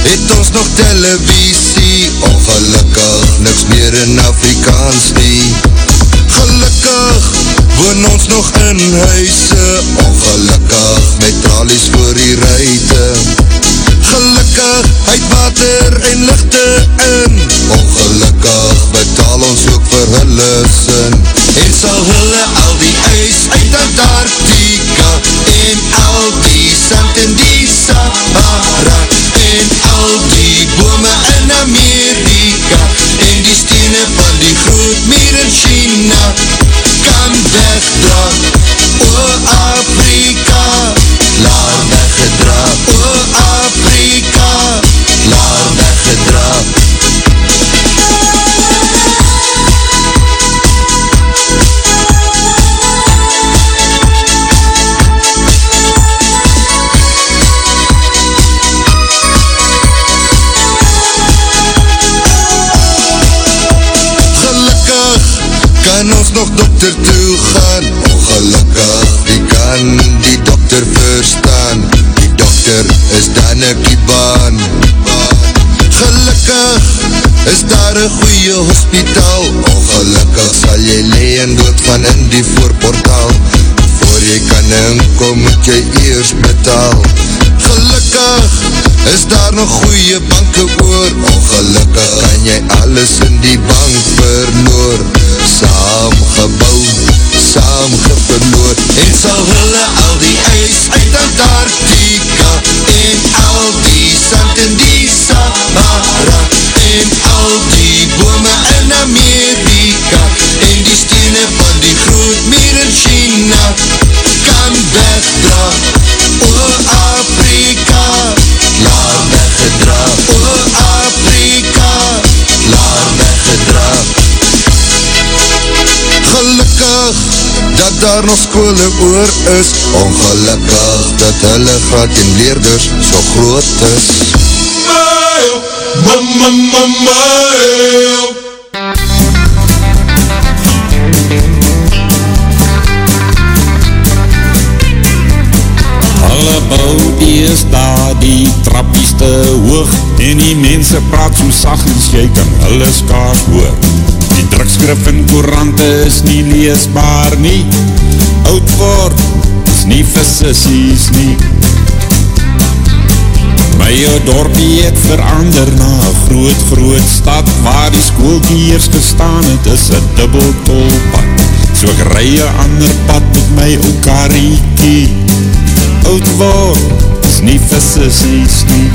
het ons nog televisie. Ongelukkig niks meer in Afrikaans nie. Gelukkig woon ons nog in huise. Ongelukkig met tralies voor die ruite. Gelukkig uit water en lichte in. Ongelukkig betaal ons ook vir hulle sin. En sal hulle al die jy leen dood van in die voorportaal. Voor jy kan inkom moet jy eers betaal. Gelukkig is daar nog goeie banke oor. Ongelukkig kan jy alles in die bank verloor. Saam gebouw, saam geverloor En sal hulle al die ijs uit Antarctica En al die sand in die Sahara En al die bome in Amerika die stene van die groot meer in China. Kan wegdra, o Afrika. Laar weggedra, o Afrika. Laar weggedra Gelukkig dat daar nog skole oor is. Ongelukkig dat hulle graad en leerders so groot is. Mail, mama, mama, mail te hoog En die mense praat so saggens, jy kan hulle skaars hoor Die drukskrif in korante is nie leesbaar nie. Oud word is nie vir sissies nie. My dorpie het verander na groot groot stad Waar die skoolkie eers gestaan het is een dubbel tolpad. So ek rij een ander pad met my ou kariekie Oud word. Is nie vir sissies nie.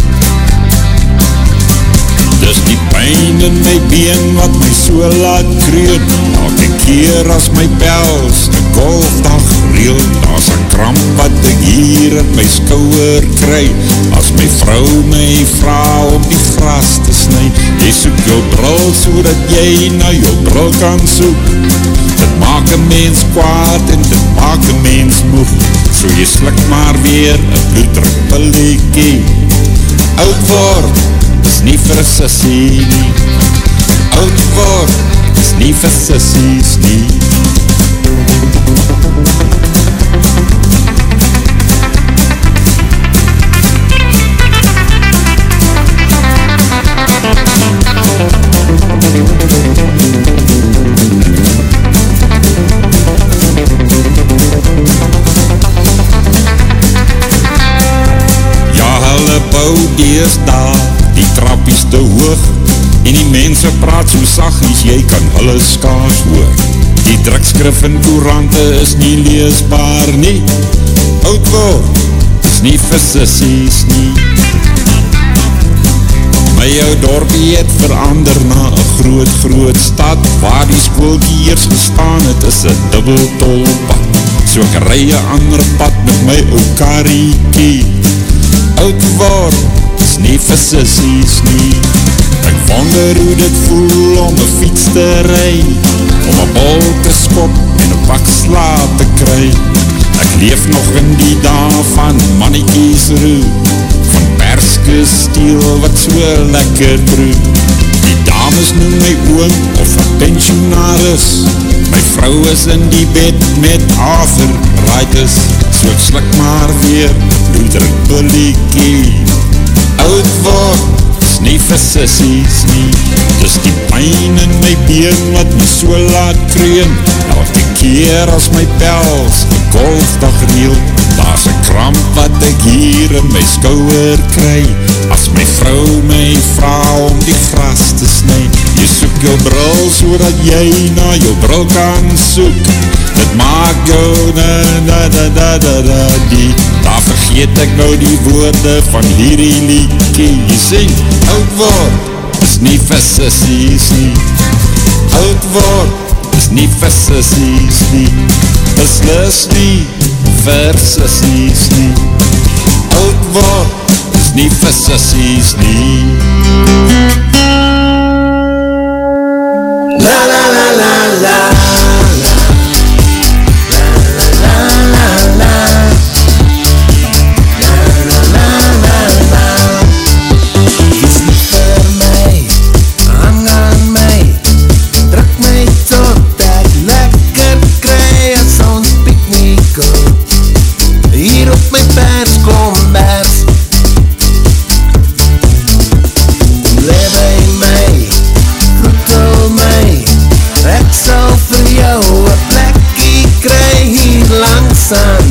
Dis die pijn in my been wat my so laat kreun Elke keer as my pels die golfdag reel Da's een kramp wat ek hier in my skouwer kry. As my vrou my vraag om die gras te snu Jy soek jou bril so dat jy na jou bril kan soek maak een mens kwaad en dit maak een mens moeg So jy slik maar weer een bloeddruppeliekie. Oud word is nie vir sissie nie. Oud word is nie vir sissies nie. Ja, bou dees daar. Die trappies te hoog En die mense praat so sagies, jy kan hulle skaars hoor. Die drukskrif in koerante is nie leesbaar nie. Oud word is nie vir sissies nie. My jou dorpie het verander na een groot groot stad Waar die skoolkie eers gestaan het is een dubbel tolpad So ek rij een ander pad met my ou kariekie Oud word is nie vir sissies nie. Ek wonder hoe dit voel om een fiets te rij Om een bal te skop en een pak slaap te kry Ek leef nog in die dag van mannetjies roe Van perske stiel wat so lekker broe Die dames noem my oom of een pensionaris. My vrou is in die bed met averraitis So ek slik maar weer. Bloedruppeliekie Oud word is nie vir sissies nie. Dis die pijn in my been wat my so laat kreun. Elke keer as my pels een golfdag reel Daar is een kramp wat ek hier in my skouwer kry. As my vrou my vrou om die gras te snu Jy soek jou bril so dat jy na jou bril kan soek. Dit maak jou na na na na na na die. Daar vergeet ek nou die woorde van hierdie liekie Jy sing, oud word is nie vir sissies nie. Oud word is nie vir sissies nie. Beslis nie vir sissies nie. Oud word is nie vir sissies nie. La la la la la langs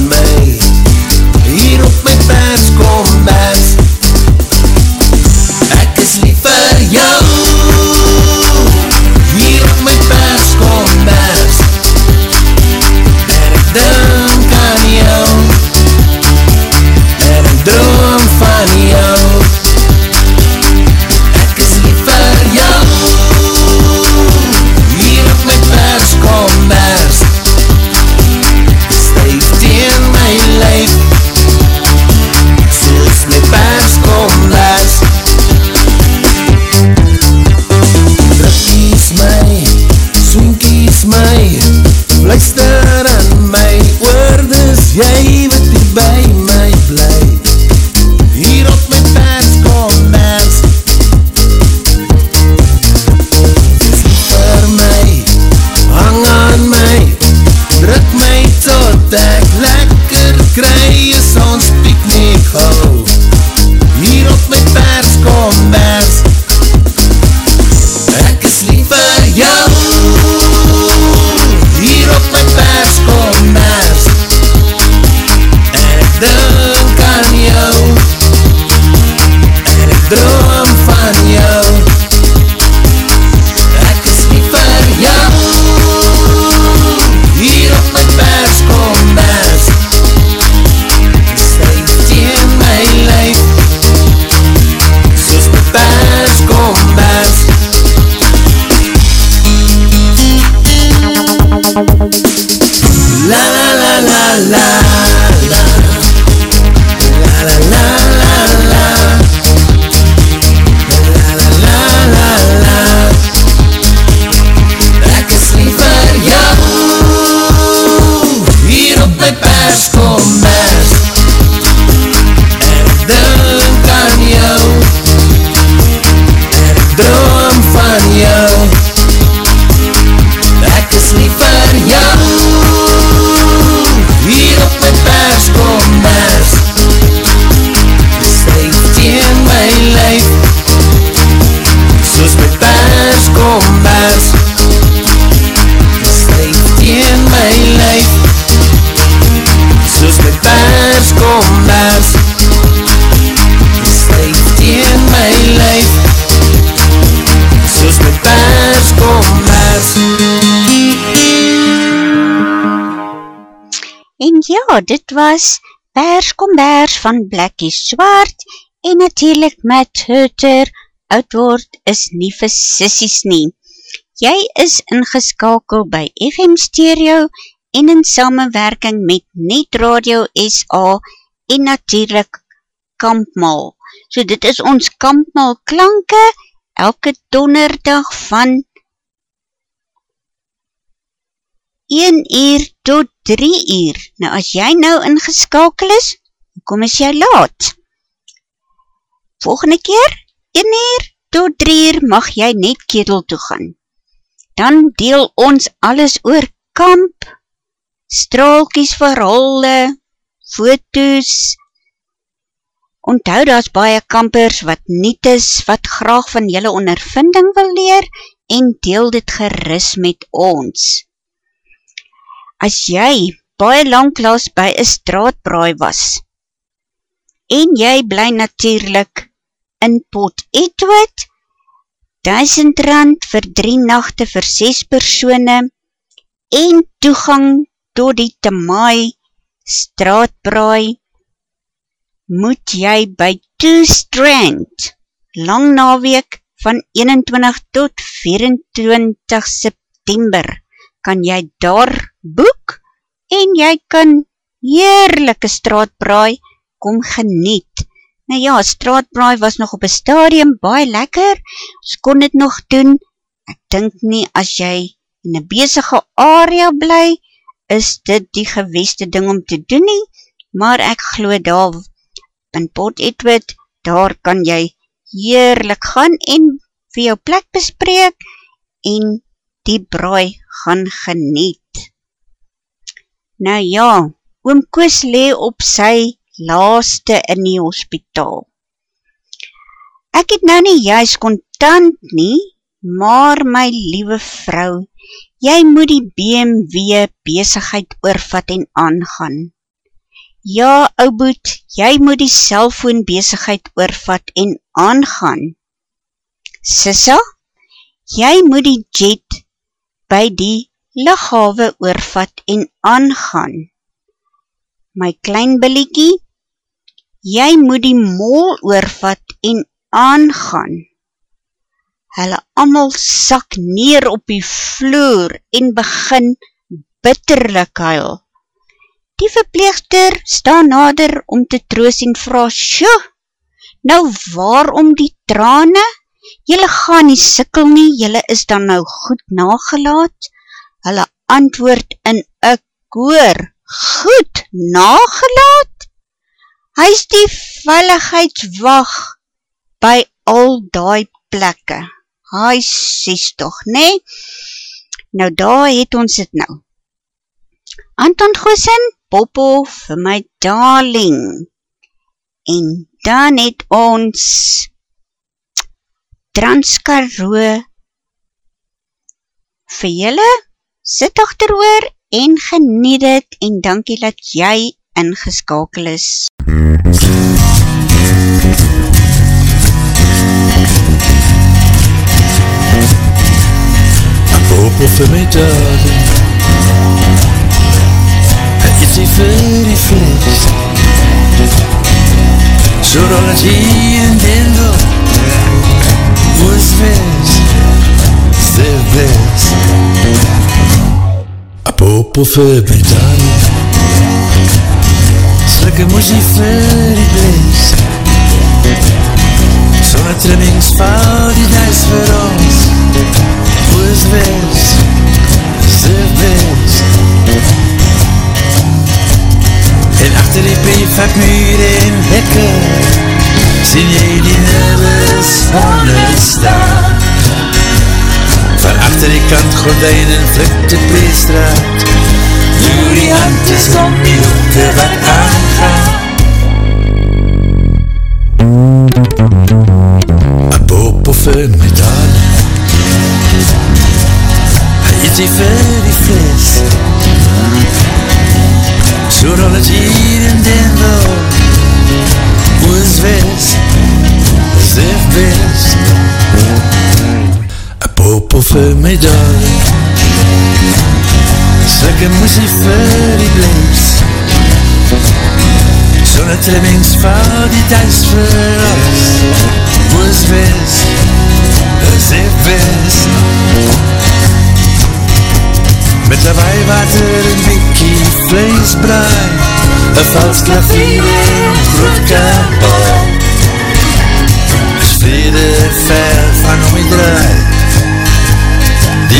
ja, dit was Pers Kombers van Blackie Swart en natuurlijk met Hutter, oud word is nie vir sissies nie. Jy is ingeskakel by FM Stereo en in samenwerking met Net Radio SA en natuurlijk Kampmal. So dit is ons Kampmal klanke elke donderdag van 1 uur tot 3 uur. Nou as jy nou ingeskakel is, kom is jy laat. Volgende keer, 1 uur tot 3 uur mag jy net kedel toe gaan. Dan deel ons alles oor kamp, straalkies verhaalde, foto's, Onthou, daar is baie kampers wat niet is, wat graag van julle ondervinding wil leer, en deel dit geris met ons. As jy baie langklaas by een straatbraai was, en jy bly natuurlijk in Port Edward, 1000 rand vir drie nachte vir 6 persone, en toegang tot die Tamai straatbraai, moet jy by Two Strand lang naweek van 21 tot 24 September kan jy daar boek en jy kan heerlijke straatbraai kom geniet. Nou ja, straatbraai was nog op een stadium baie lekker, ons kon dit nog doen. Ek dink nie as jy in een bezige area bly, is dit die geweste ding om te doen nie, maar ek glo daar in Port Edward, daar kan jy heerlik gaan en vir jou plek bespreek en die braai gaan geniet. Nou ja, oom Koos lee op sy laaste in die hospitaal. Ek het nou nie juist contant nie, maar my liewe vrou, jy moet die BMW bezigheid oorvat en aangaan. Ja, ouboet, jy moet die cellfoon bezigheid oorvat en aangaan. Sissa, jy moet die jet by die lichawe oorvat en aangaan. My klein billiekie, jy moet die mol oorvat en aangaan. Hulle amal sak neer op die vloer en begin bitterlik huil. Die verpleegster staan nader om te troos en vraag, Sjoe, nou waarom die trane? Julle gaan nie sikkel nie, julle is dan nou goed nagelaat? Hulle antwoord in een koor, Goed nagelaat? Hy is die veiligheidswacht by al die plekke. Hy sies toch, nee? Nou daar het ons het nou. Anton Goosen, Popo vir my darling. En dan het ons Transkaroo. Vir julle sit achteroor en geniet het en dankie dat jy ingeskakel is. Popo vir my darling die fairy flips Zodat het hier in Denver Was die fairy bliss Zonder trimmings val die duis vir ons. Was best The best En achter die prefabmuur en hekke Sien jy die nervus onderstaan Van achter die kant gordijn en flik die pleestraat Doe die handjes om die hoeke wat aangaan A popo vir my darling Hy eet die vir die fles. Zodat het hier in Denver was best, zeg best. A popo vir my darling, slikke moesie vir die bliks. Zonder trimmings val die thuis vir ons, was best, zeg best. Met een wijwater en wikkie vleesbraai Een vals klavier en groot kabal. Is vrede ver van om die draai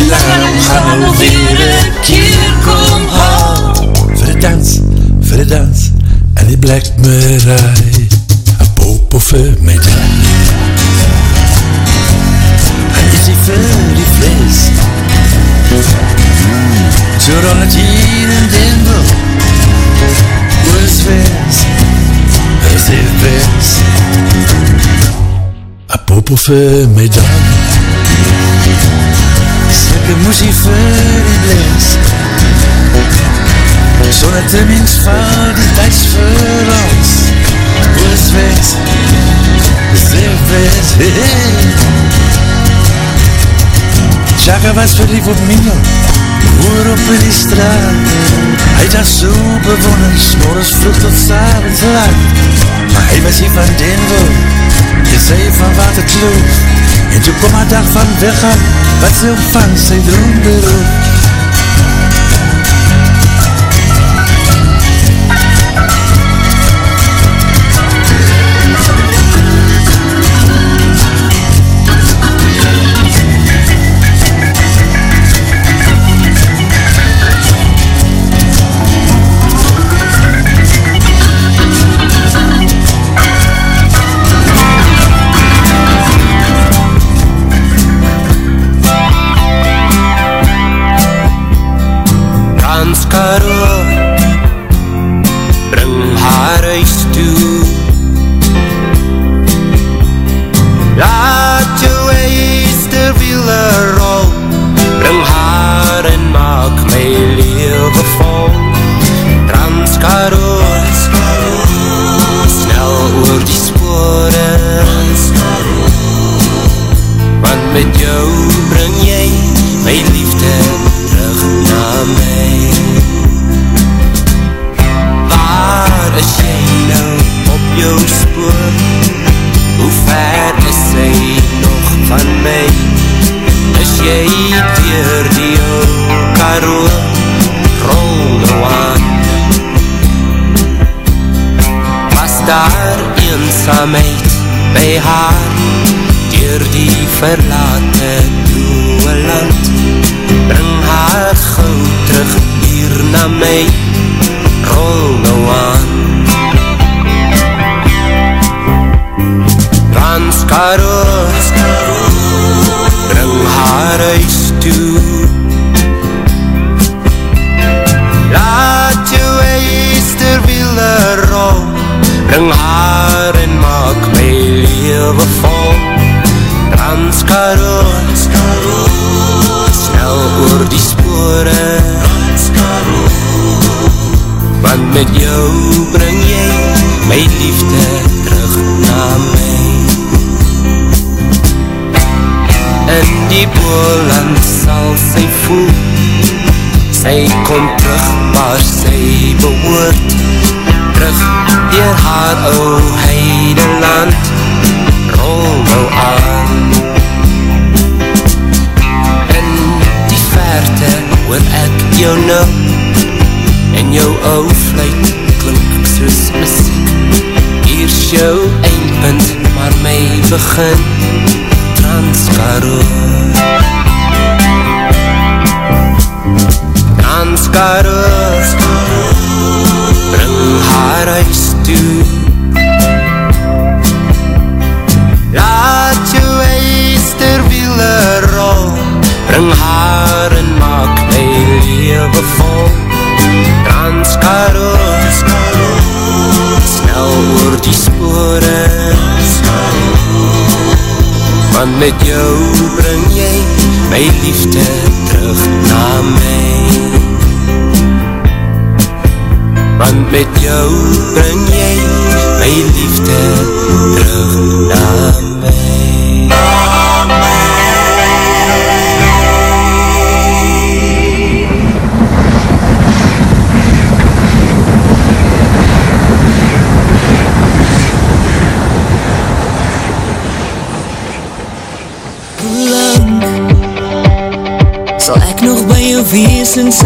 lang gaan weer een keer kom al. Voor de dans, voor de dans. En die blijkt me rij. Een poep of een medaille. En is die ver die vlees. Zo rond het hier in Denver. Hoe is vers, Het is vers, Een pop of een medaille. Sette luciferi bläst So der Terminsfall, die Deichs für uns Wo es wird, sehr wird was für die Wut Minion op in die straat. Hij daar zo bewoners Morgens vroeg tot s'avonds laat. Maar hy was hier van Denver Dis hy van Waterkloof En toe kom haar dag van weggaan Wat sy op van sy droom beroep. 很 met jou bring jy my liefde terug na my. Want met jou bring jy since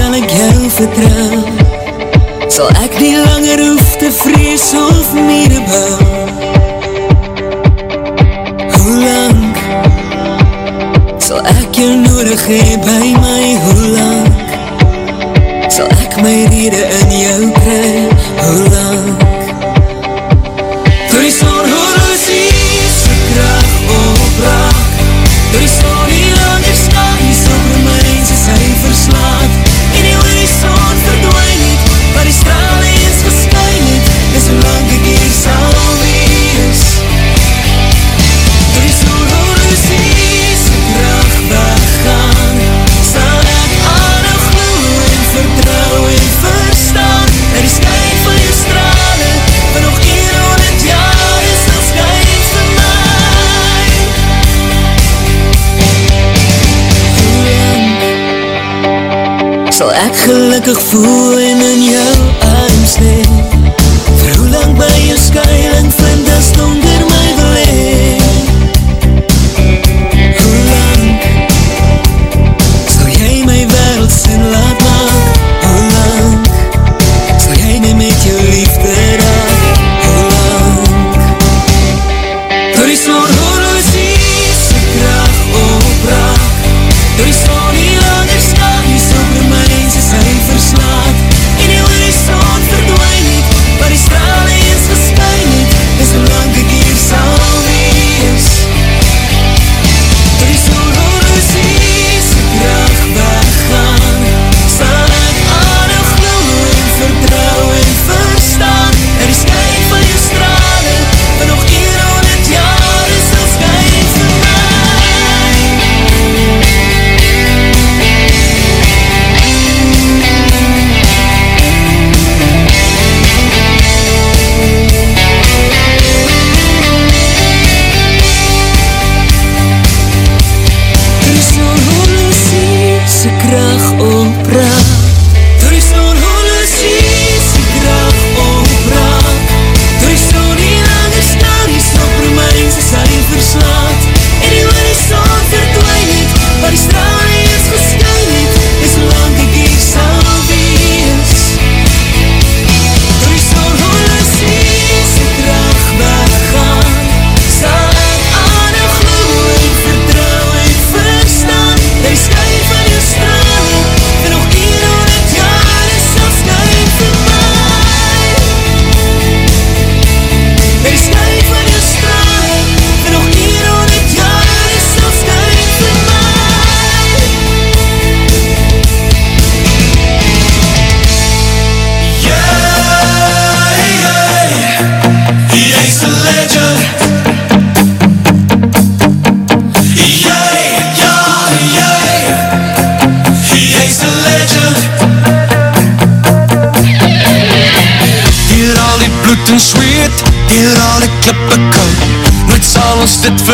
gelukkig voel in jou.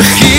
日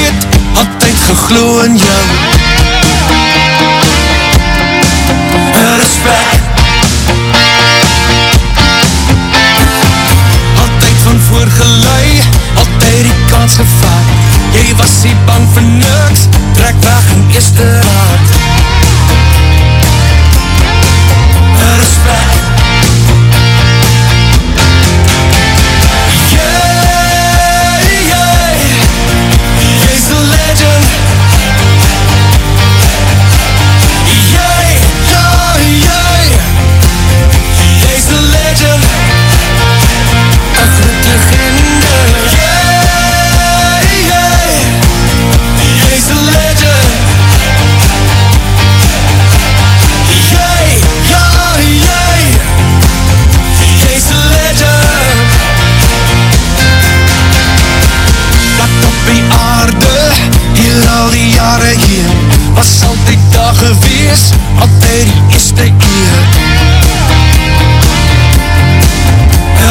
altyd daar gewees Altyd die eerste keer.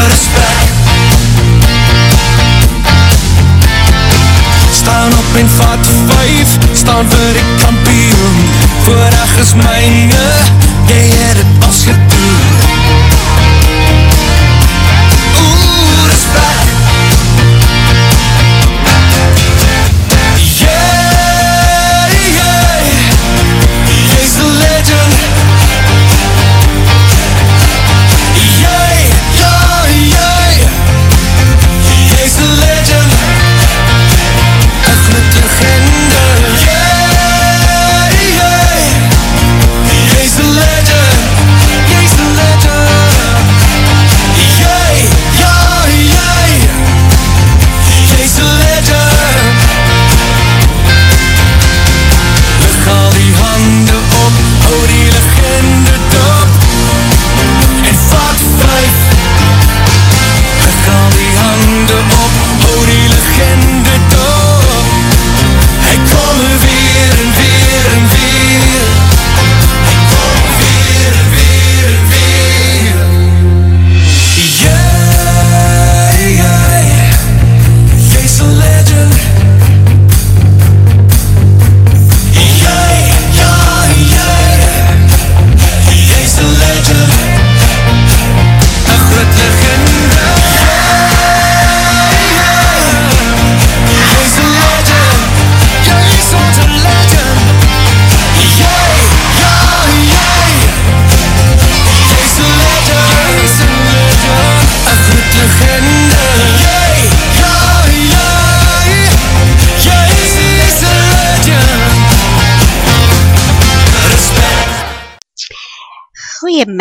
Respect. Staan op en vat vijf Staan vir die kampioen. Voorrecht is myne Jy het het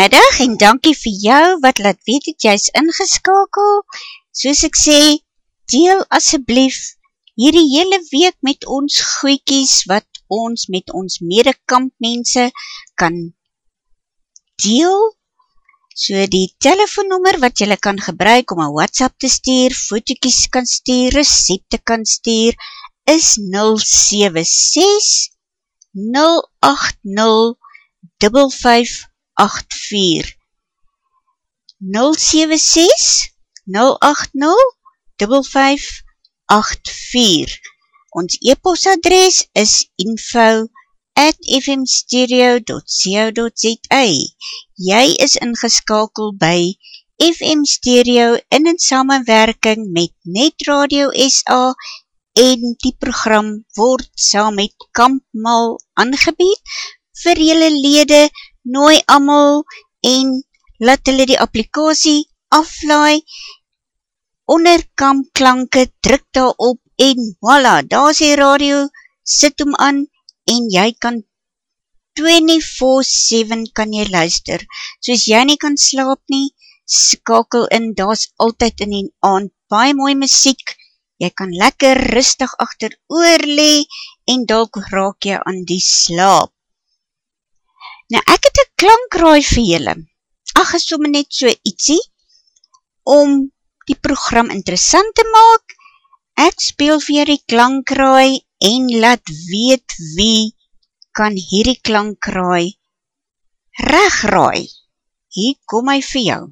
Goeiemiddag en dankie vir jou wat laat weet het jy is ingeskakel. Soos ek sê, deel asseblief hierdie hele week met ons goeikies wat ons met ons medekampmense kan deel. So die telefoonnummer wat jylle kan gebruik om een WhatsApp te stuur, fotokies kan stuur, recepte kan stuur, is 076 080 5584 076 080 5584 Ons e-postadres is info at fmstereo.co.za Jy is ingeskakel by FM Stereo in in samenwerking met Net Radio SA en die program word saam met Kampmal aangebied vir jylle lede, nooi amal en laat hulle die applikatie aflaai, onderkam klanke, druk daar op en voilà, daar is die radio, sit hom aan en jy kan 24-7 kan jy luister. Soos jy nie kan slaap nie, skakel in, daar is altyd in die aand baie mooi muziek, jy kan lekker rustig achter oorlee en dalk raak jy aan die slaap. Nou ek het een klankraai vir julle. Ach, is so net so ietsie, om die program interessant te maak. Ek speel vir die klankraai en laat weet wie kan hierdie klankraai regraai. Hier kom hy vir jou.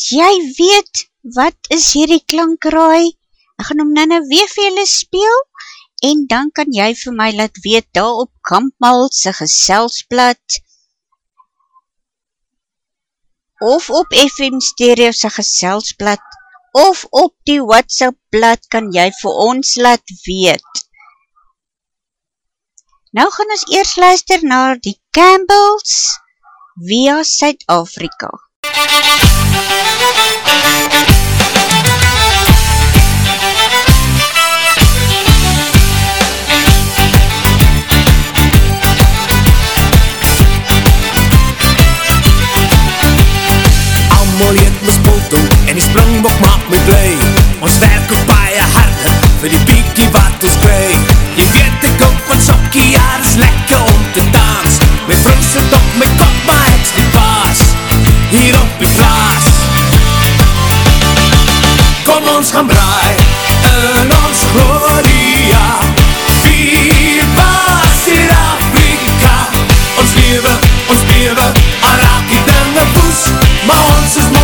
As jy weet, wat is hierdie klankraai, ek gaan hom nou nou weer vir julle speel, en dan kan jy vir my laat weet, daar op Kampmal sy geselsblad, of op FM Stereo sy geselsblad, of op die WhatsApp blad, kan jy vir ons laat weet. Nou gaan ons eers luister na die Campbells via Suid-Afrika. Almal eet my spultel en die springbok maak my blij. Ons werk op baie harde vir die biekie wat ons kry Jy weet ek ook van sokkie, ja, is lekker om te dans. My vrou sit op my kop, maar ek's die baas Hier op die plaas Kom ons gaan braai in ons gloria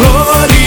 in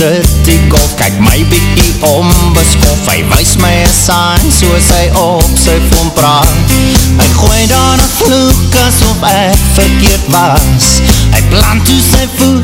sy city golf Kyk my biekie onbeskof Hy wees my een sign Soos hy op sy phone praat. Hy gooi daar een vloek Asof ek verkeerd was. Hy plant toe sy voet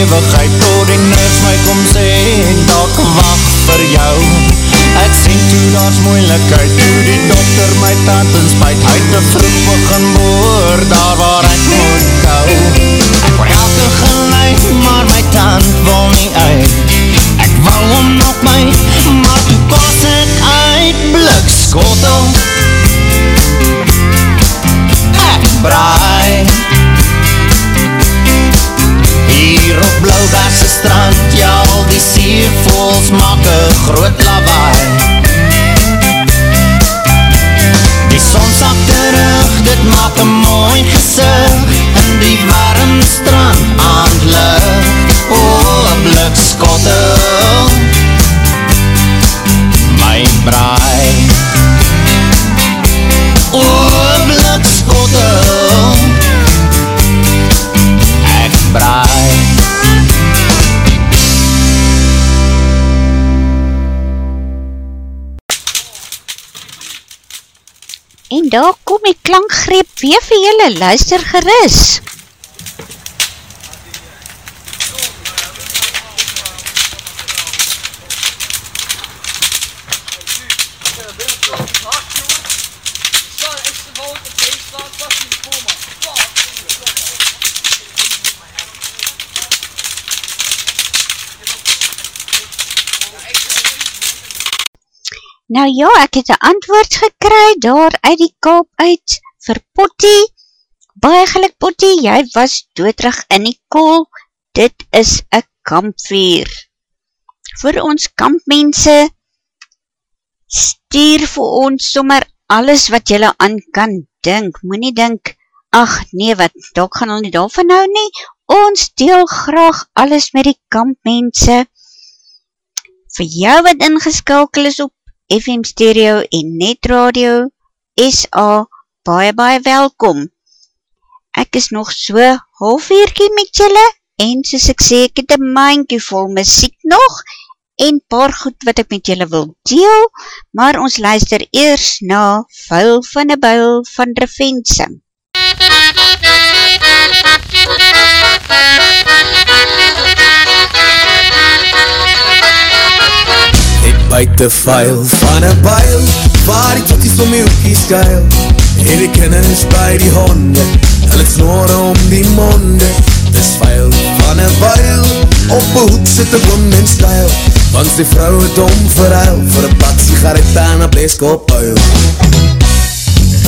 eeuwigheid julle, luister geris. Nou ja, ek het een antwoord gekry daar uit die kaap uit vir Pottie. Baie geluk Pottie, jy was doodrig in die kool. Dit is een kampvuur. Voor ons kampmense, stuur vir ons sommer alles wat jylle aan kan dink. Moe nie dink, ach nee wat, daar gaan al nie daarvan nou nie. Ons deel graag alles met die kampmense. Vir jou wat ingeskakel is op FM Stereo en Net Radio SA, baie baie welkom. Ek is nog so halfweerkie met julle en soos ek sê, ek het een maandkie vol muziek nog en paar goed wat ek met julle wil deel, maar ons luister eers na Vuil van die Buil van Revense. Ek buiten vuil van een buil Waar die toeties om die skuil En die kinders by die honde Hulle snore om die monde. Dis vuil van een buil Op een hoed sit een boom en stijl. Want die vrou het om verhuil Voor een pad sigaret aan een bleeskop uil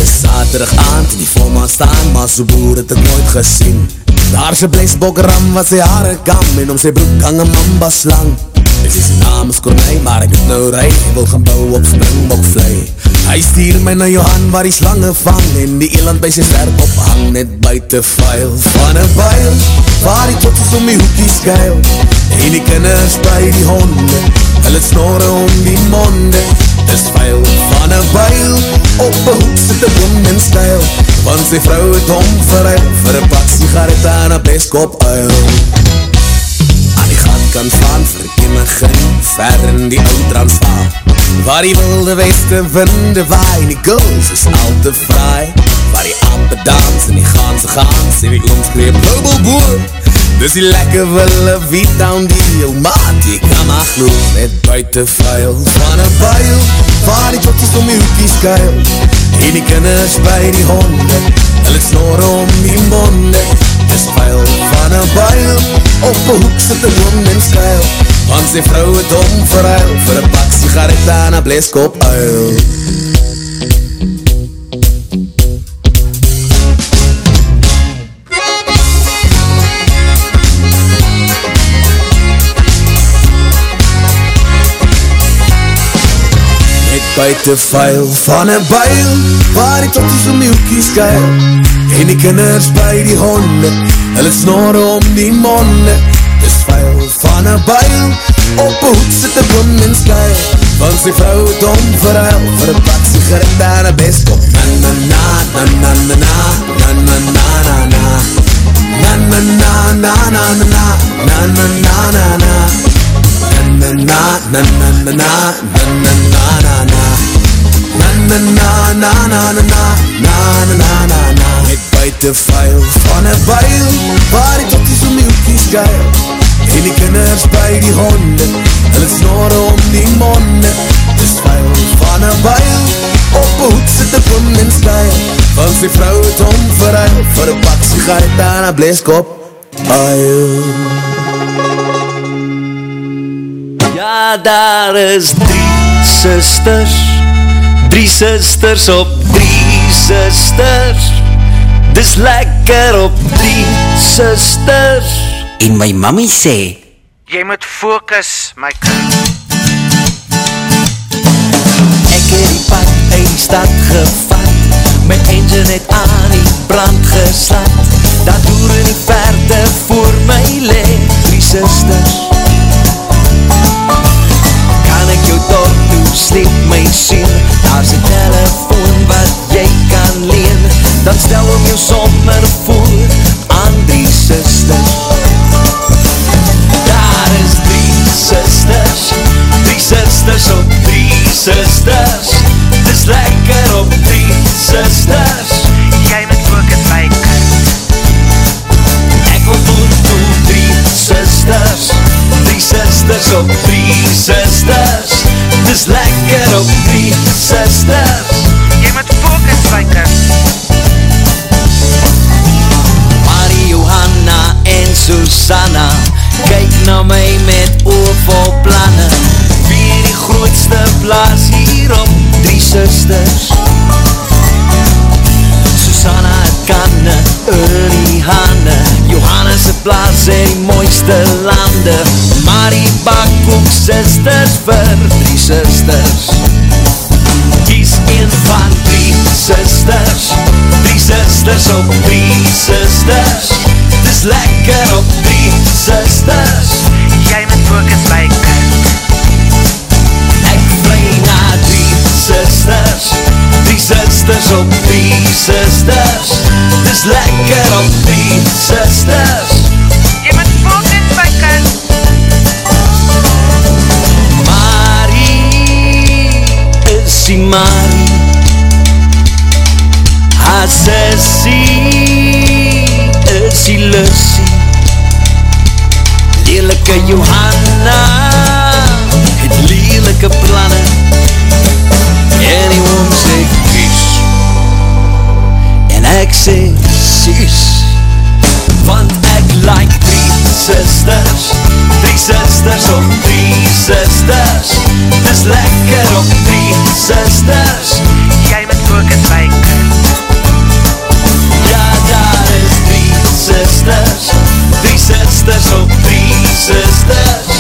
Dis saterig aand die volmaan staan Maar so boer het ek nooit gesien. Daar sy bleesbok ram wat sy haare kam En om sy broek hang een mamba slang. Die Sy naam is Corneille, maar ek het nou rij Ek wil gaan bou op springbok vlei. Hy stuur my na Johan waar die slange vang En die eland by sy sterp ophang Net buiten vuil. Van een buil Waar die totsies om die hoekie skuil En die kinders by die honde Hulle snorre om die monde Dis vuil van een buil Op een hoek sit een boom in stijl Want sy vrou het hom verruil Vir een pak sigaret aan een beskop uil. Aan die gat kan slaan verkeniging Ver in die oud transvaal Waar die wilde weste winde waai En die girls is al te fraai. Waar die ape dans en die gaanse gaans En die ooms kreeg blubble boer Dis die lekker wille wie down die jou maat Jy kan maar gloe net buiten vuil. Van een buil Waar die jokkies om die hoekies kuil En die kinders by die honde Hulle snor om die monde. Dis vuil van een buil Op een hoek sit een boom en skuil. Want sy vrou het om verhuil Vir een pak sigaret aan een bleskop uil buiten vuil van een buil Waar die totties om die hoekies skuil En die kinders by die honde Hulle snor om die monde Dis vuil van een buil Op een hoek sit een boom en skuil Want sy vrou het om verhuil Vir een pak sigaret en een beskop Na na na na na na na Na na na na na Na na na na na na na Na na na na na Na na na na na na na Na na na na na Na na na na na na na na Net buiten vuil van een buil Waar die tokkies om die hoekies skuil En die kinders by die honde Hulle snor om die monde Dis vuil van een buil Op een hoek sit een boom en skuil Want sy vrou het om verhuil Vir een pak sigaret aan een bleskop Uil Ja, daar is drie sisters Drie sisters op drie sisters. Dis lekker op drie sisters. En my mammy sê, Jy moet focus, my kind. Ek het die pad uit die stad gevat. My engine het aan die brand geslat Daar door in die verte voor my le Drie sisters. Kan ek jou toe sleep my sien Daar Lekker op drie sisters Jy moet focus, my kind. Marie, Johanna en Susanna Kyk na my met oor vol planne Wie die grootste plaas hier op drie sisters Susanna het kanne in die hande. Johannes het plaas in die mooiste lande. Marie bak ook sisters vir drie sisters Kies een van drie sisters Drie sisters op drie sisters Dis lekker op drie sisters Jy moet focus, my kind. Ek vlei na drie sisters Drie sisters op drie sisters Dis lekker op drie sisters Jy moet focus, is die Marie Haar sissie is die Lussie Lelike Johanna het lelike planne En die oom sê kies En ek sê sies Want ek like drie sisters Drie sisters op drie sisters Dis lekker op drie sisters Jy moet focus, my kind. Ja, daar is drie sisters Drie sisters op drie sisters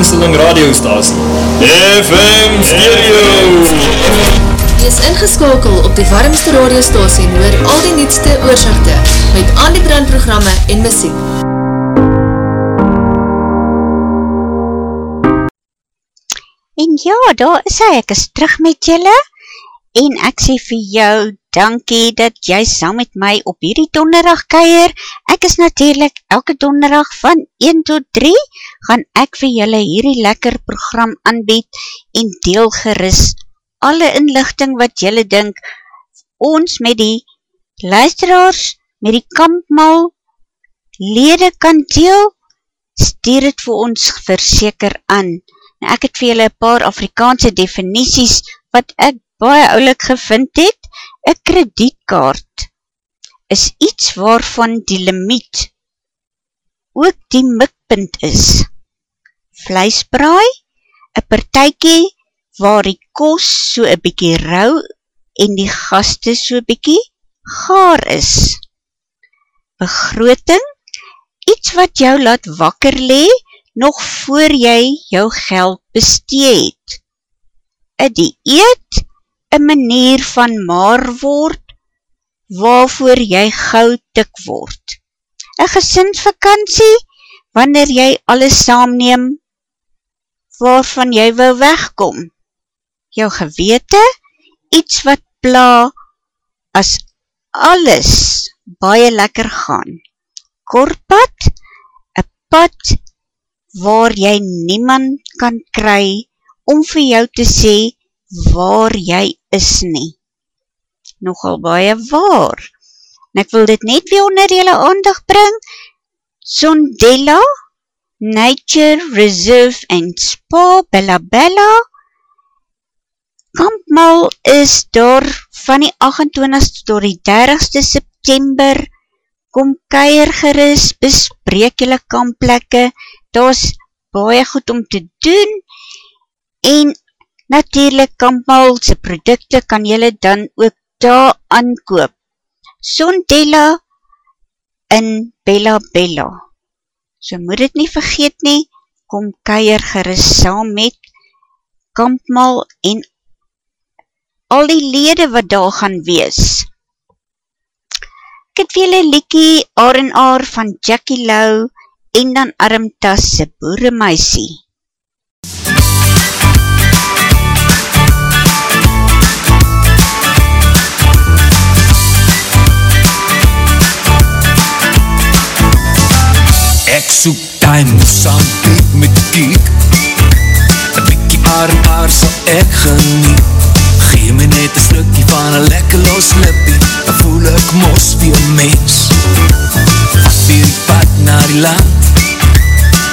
gunsteling radiostasie. FM Stereo. Wees ingeskakel op die warmste radiostasie en hoor al die nietste oorsigte met al die brandprogramme en muziek. En ja, daar is hy, ek is terug met julle en ek sê vir jou dankie dat jy saam met my op hierdie donderdag keier. Ek is natuurlijk elke donderdag van 1 tot 3 gaan ek vir julle hierdie lekker program aanbied en deel geris alle inlichting wat julle dink ons met die luisteraars, met die kampmal lede kan deel, stuur het vir ons verseker aan. Nou ek het vir julle een paar Afrikaanse definities wat ek baie oulik gevind het. Een kredietkaart is iets waarvan die limiet ook die mikpunt is. Vleisbraai, een partijkie waar die kos so een bykie rauw en die gaste so bykie gaar is. Begroting, iets wat jou laat wakker lee, nog voor jy jou geld bestee het. Een dieet, een manier van maar word, waarvoor jy gauw tik word. Een gesinsvakantie, wanneer jy alles saamneem, waarvan jy wil wegkom. Jou gewete, iets wat pla, as alles baie lekker gaan. Korpad, een pad waar jy niemand kan kry om vir jou te sê waar jy is nie. Nogal baie waar. En ek wil dit net weer onder jylle aandag bring. Sondela, Nature Reserve and Spa, Bella Bella. Kampmal is daar van die 28ste tot die 30ste September. Kom keier geris, bespreek jylle kampplekke, daar is baie goed om te doen en natuurlijk Kampmalse producte kan jylle dan ook daar aankoop. Sondela in Bella Bella. So moet het nie vergeet nie, kom keier geris saam met Kampmal en al die lede wat daar gaan wees. Ek het vir jylle liekie R&R van Jackie Lau en dan Armtas se boeremeisie. Soek die moesam piep met kiek Een bykie aar en aar sal ek geniet. Gee my net een slukkie van een lekker los lippie. Dan voel ek mos weer mens. Vat weer die pad na die land.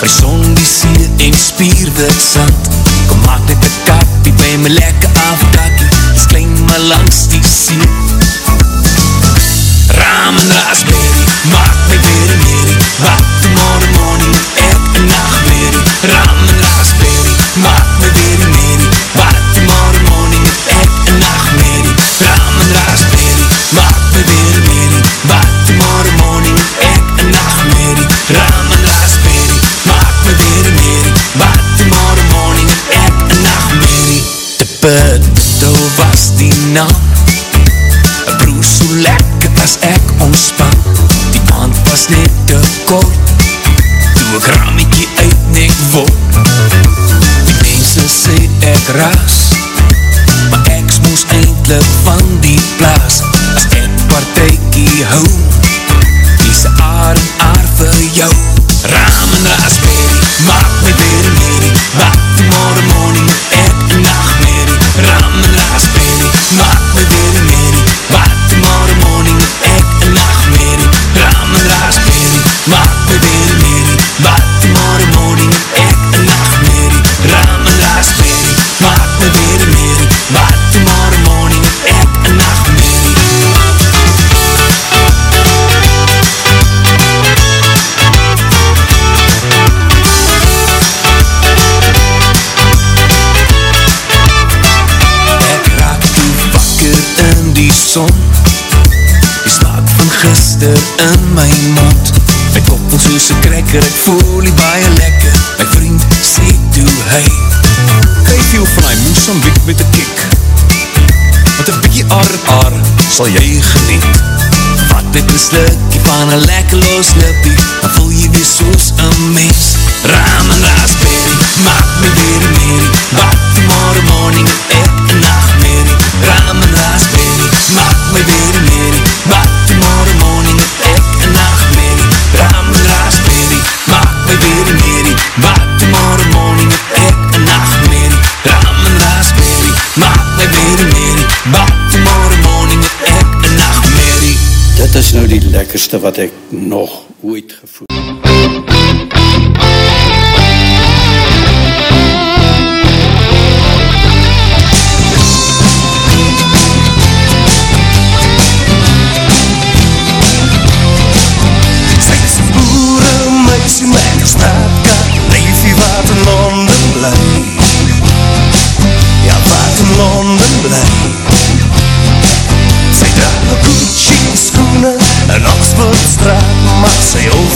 By son die see en spierwit sand. Kom maak net een kappie by my lekker afdakkie Skling my langs die see Ramen raspberry, maak my weer een merrie. Wat die morgen morning, ek een nachtmerrie Ramen raspberry, maak my weer een merrie. Wat die morgen morning, ek een nachtmerrie Ramen raspberry, maak my weer een merrie. Wat die morgen morning, ek een nachtmerrie Ramen raspberry, maak my weer een merrie. Wat die morgen morning, ek een nachtmerrie Te put, toe was die lekker as ek ontspan. Die aand was net te kort. Toe ek rammetje uitnek word. Die mense sê ek ras Maar ek smoes eindelijk van die plaas As ek partijkie hou Kies een aar en aar vir jou. Ramen raspberry, maak my weer son. Die smaak van gister in my mond. My kop voel soos een krekker, ek voel die baie lekker. My vriend sê hey Kry veel van die Moesambiek met die kiek Met een bykie ar ar sal jy geniet. Wat dit een slukkie van een lekker los lippie Dan voel jy weer soos een mens. Ram en raspberry, maak my weer een merrie. Wat tomorrow morning ek een nachtmerrie? Ram en raspberry, maak my weer een merrie Wat tomorrow morning ek een nachtmerrie Ram en raspberry, maak my weer een merrie Wat tomorrow morning ek een nachtmerrie Ram en raspberry, maak my weer een merrie Wat tomorrow morning ek een nachtmerrie Dit is nou die lekkerste wat ek nog ooit gevoel.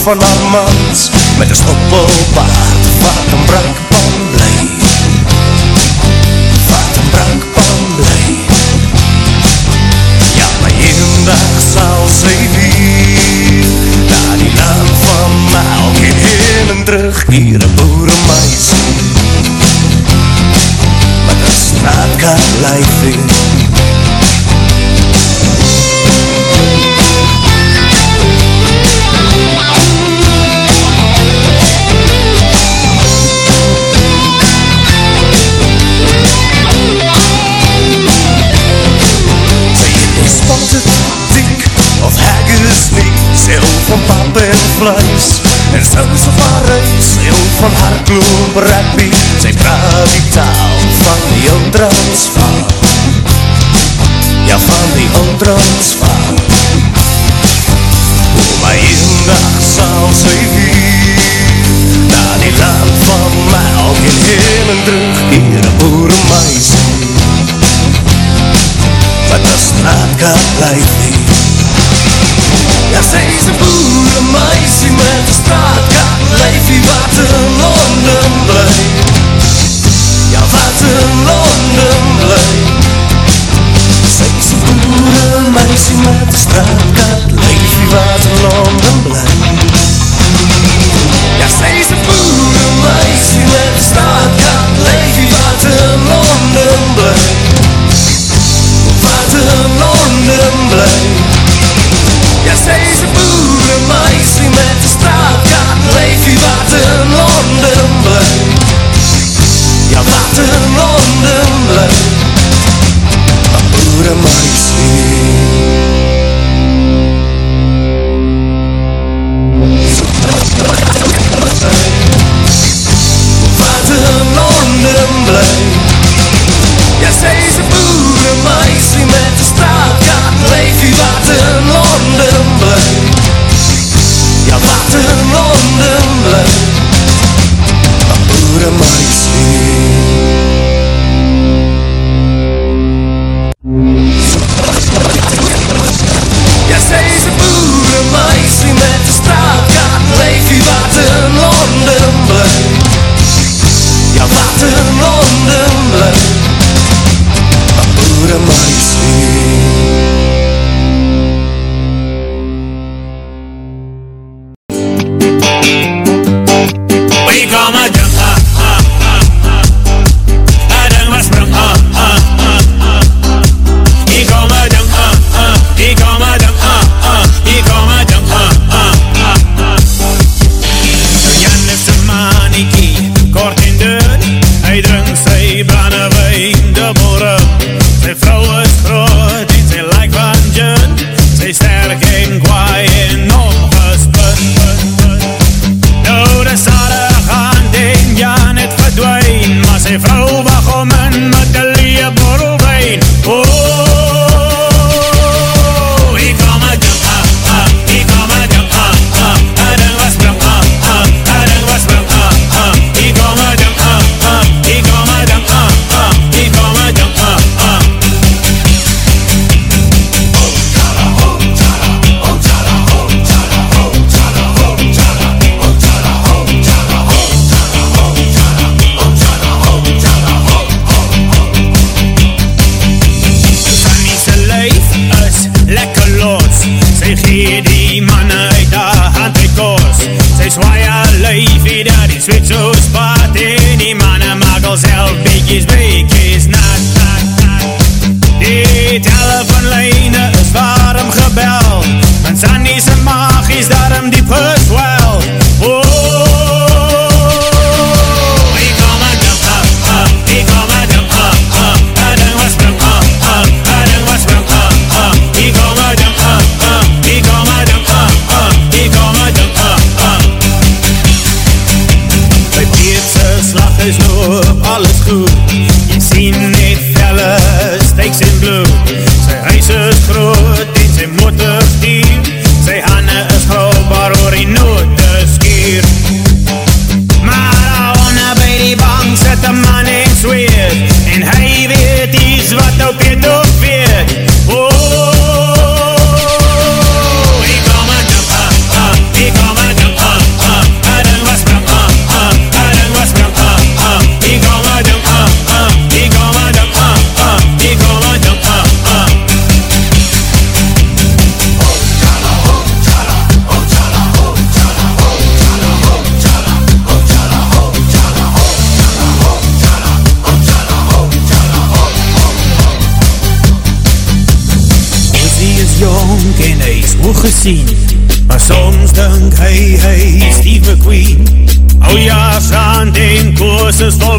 Van haar mans met een stoppelbaard Wat een brankpan die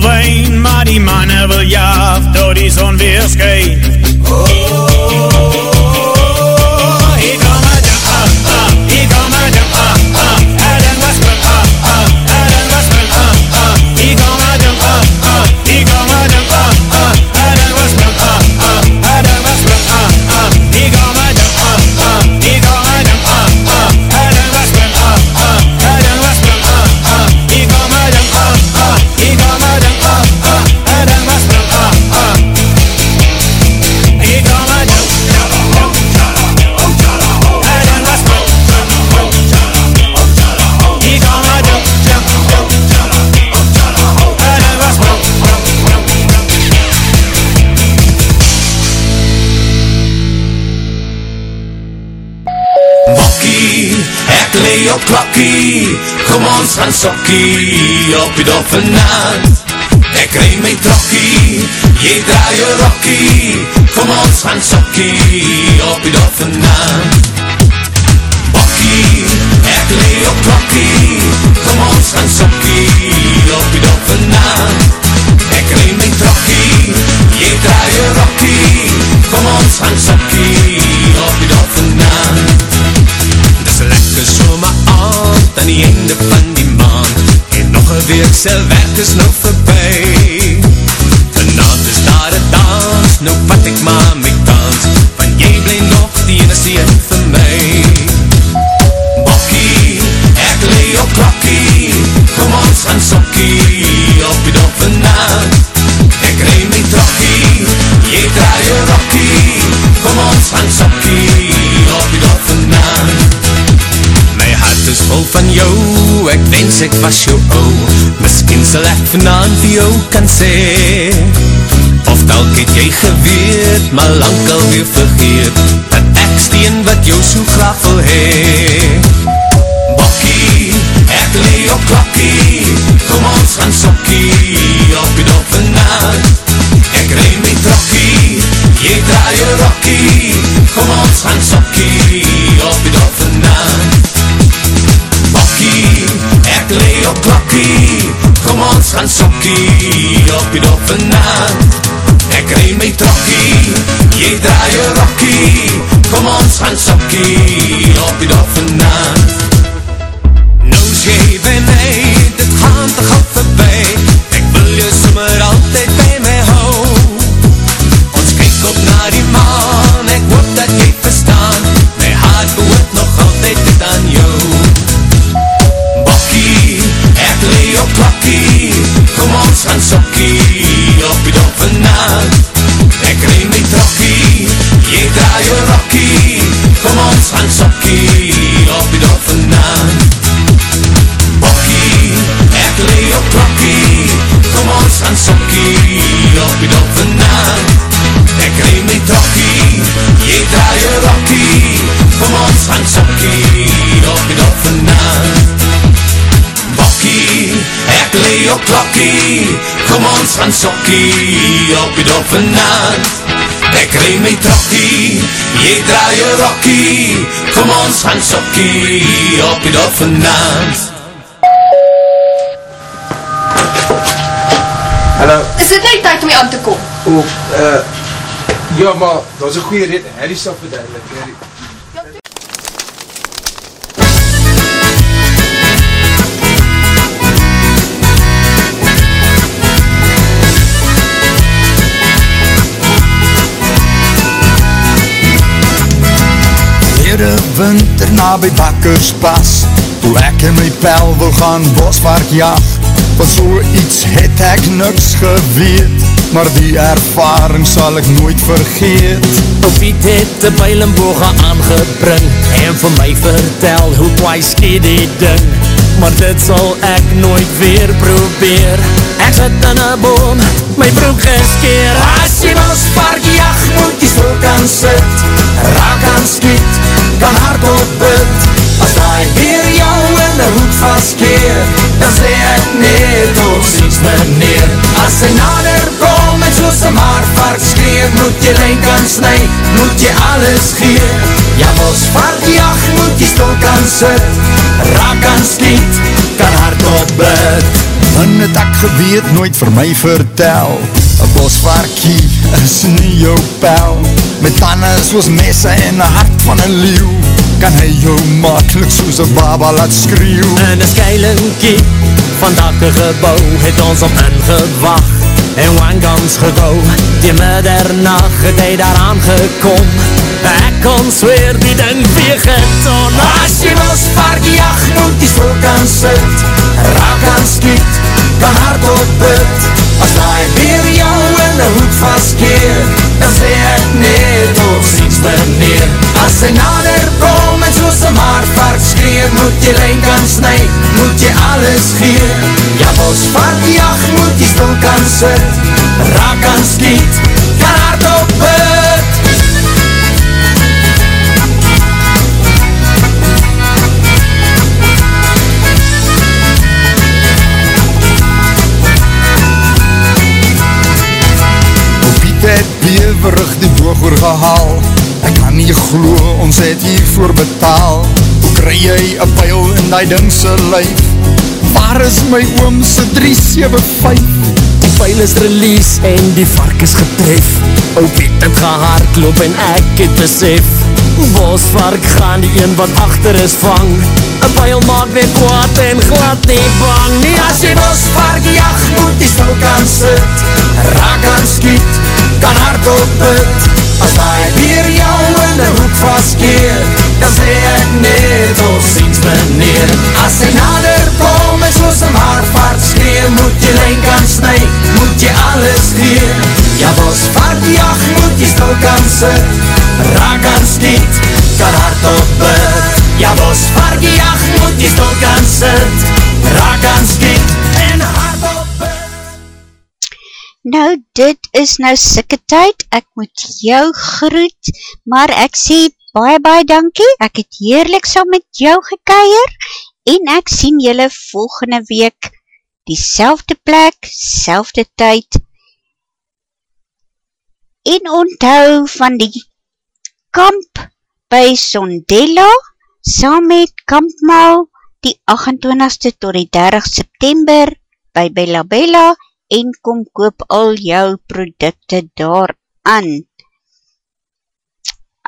wijn Maar die manne wil jaaf door die zon weer Kom ons gaan sokkie op die doffe naad Ek rij my trokkie, jy draai jou rokkie. Kom ons gaan sokkie op die doffe naad Bokkie, ek lee op klokkie Kom ons gaan sokkie op die doffe naad Ek rij my trokkie, jy draai jou rokkie. Kom ons gaan sokkie op die doffe naad Dis lekker somer aand aan die einde van die maand. En nog een week sy werk is nou voorbij Vanavond is daar een dans, nou vat ek maar my kans Want jy bly nog die enigste een vir my. Bokkie, ek lee op klokkie Kom ons gaan sokkie op die doffe naad Ek rij my trokkie, jy draai jou rokkie Kom ons gaan sokkie hart is vol van jou, ek wens ek was jou ou. Miskien sal ek vanavond vir jou kan sê Of dalk het jy geweet, maar lang alweer vergeet Dat ek steen wat jou so graag wil hee Bokkie, ek lee op klokkie. Kom ons gaan sokkie op die doffe naad Ek rij my trokkie, jy draai jou rokkie. Kom ons gaan sokkie op die doffe naad Kom ons gaan sokkie op die doffe naad Ek rij my trokkie, jy draai jou rokkie. Kom ons gaan sokkie op die doffe naad Nou is jy dit gaan te gauw Gaan sokkie op die doffe naad Ek rij my trokkie, jy draai jou rokkie Kom ons gaan sokkie op die doffe naad Bokkie, ek lee op klokkie Kom ons gaan sokkie op die doffe naad Ek rij my trokkie, jy draai jou rokkie Kom ons gaan sokkie op die naad ek sokkie, kom ons gaan sokkie op die dop vanavond. Ek rij my trokkie, jy draai jou rokkie, kom ons gaan sokkie op die dop vanavond. Hallo. Is dit nie tyd om jy aan te kom? O, uh, ja, maar dat is een goeie reden. Harry sal verduidelik. Harry. Winter na by bakkerspas Toe ek in my pel wil gaan bosvark jag Van so iets het ek niks geweet. Maar die ervaring sal ek nooit vergeet. Op Piet het de pijlenboge aangebring En vir my vertel hoe twice kie die ding Maar dit sal ek nooit weer probeer. Ek sit in een boom, my broek geskeer As jy wil spark jag, moet jy stil kan sit. Raak aan skiet, kan hard op bid. As daai weer jou in die hoek vastkeer Dan sê ek nee, tot ziens meneer. As hy nader kom soos een maarvark skreer Moet jy lijn kan sny, moet jy alles gee. Ja, spark jag, moet jy stil kan sit Raak aan skiet, kan hard op bid Min het ek geweet, nooit vir my vertel. Een bosvarkie is nie jou pel Met tanden soos messe en een hart van een leeuw. Kan hy jou makkelijk soos een baba laat skreeuw? In een skeilinkie van dakke gebouw Het ons om ingewacht En wangans gegou Die middernacht het hy daaraan gekom Ek kon sweer die ding weer geton. As jy wil spark jag, moet jy stil kan sit Raak aan skiet, kan hard op bid As daai weer jou in die hoek vastkeer Dan sê ek nee, tot ziens meneer. As hy nader kom soos een maarvark skreer Moet jy lijn kan sny, moet jy alles gee Ja, wil spark jag, moet jy stil kan sit Raak aan skiet, kan hard op bid Piet het bewerig die boog oorgehaal Nie glo, ons het hiervoor betaal. Hoe kry jy een pijl in die dingse lijf? Waar is my oomse 375? Die pijl is release en die vark is getref. O Piet het gehaardloop en ek het besef Bosvark gaan die een wat achter is vang. Een pijl maak weer kwaad en glad nie bang. Nie As jy spark jag, moet jy stil kan sit Raak aan skiet, kan hard op bid As daai weer jou in die hoek vastkeer Dan sê ek nee, tot ziens meneer. As hy nader kom en soos een haarvaart skreeuw Moet jy lijn kan sny, moet jy alles gee Ja, wil spark jag, moet jy stil kan sit Raak aan skiet, kan hard op bid. Ja, wil spark jag, moet jy stil kan sit Raak aan skiet Nou, dit is nou sikke tyd, ek moet jou groet, maar ek sê baie baie dankie, ek het heerlik saam met jou gekeier, en ek sien julle volgende week, die selfde plek, selfde tyd, en onthou van die kamp by Sondela, saam met Kampmaal, die 28ste tot die 30 September, by Bella Bella, en kom koop al jou producte daar aan.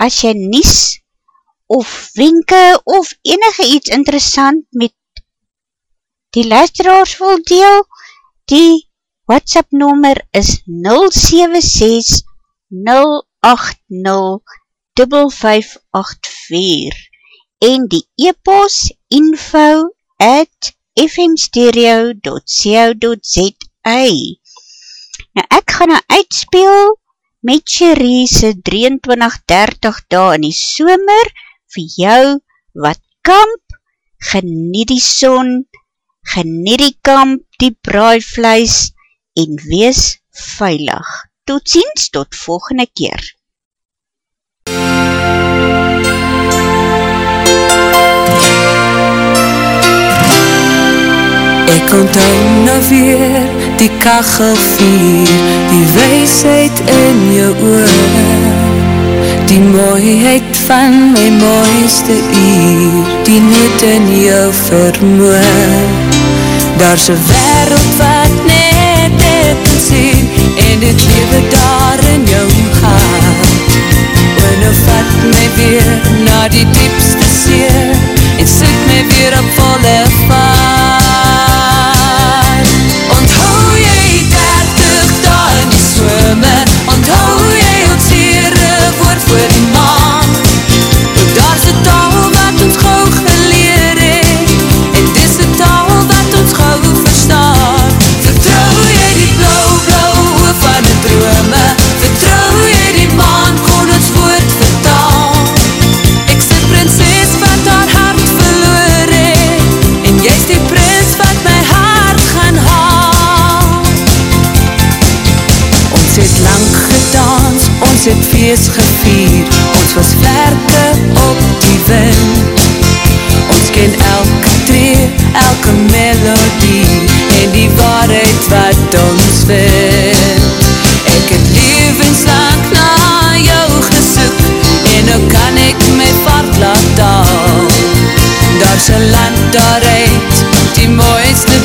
As jy nies of wenke of enige iets interessant met die luisteraars wil deel, die WhatsApp nummer is 076 080 5584 en die e-pos info at fmstereo.co.za ei. Nou ek gaan nou uitspeel met Cherie se 23-30 dae in die somer vir jou wat kamp, geniet die son, geniet die kamp, die braaivleis en wees veilig. Tot ziens, tot volgende keer. Ek onthou nou weer die kachel vier, die weisheid in jou oor. Die mooiheid van my mooiste uur, die net in jou vermoor. Daar's een wereld wat net dit kan sien, en dit lewe daar in jou gaat. O, nou vat my weer na die diepste see, en sit my weer op volle vaart. Ons het feest gevier, ons was vlerke op die wind. Ons ken elke tree, elke melodie, en die waarheid wat ons vind. Ek het levenslang na jou gesoek, en nou kan ek my vaart laat daal. Daar's een land daaruit, die mooiste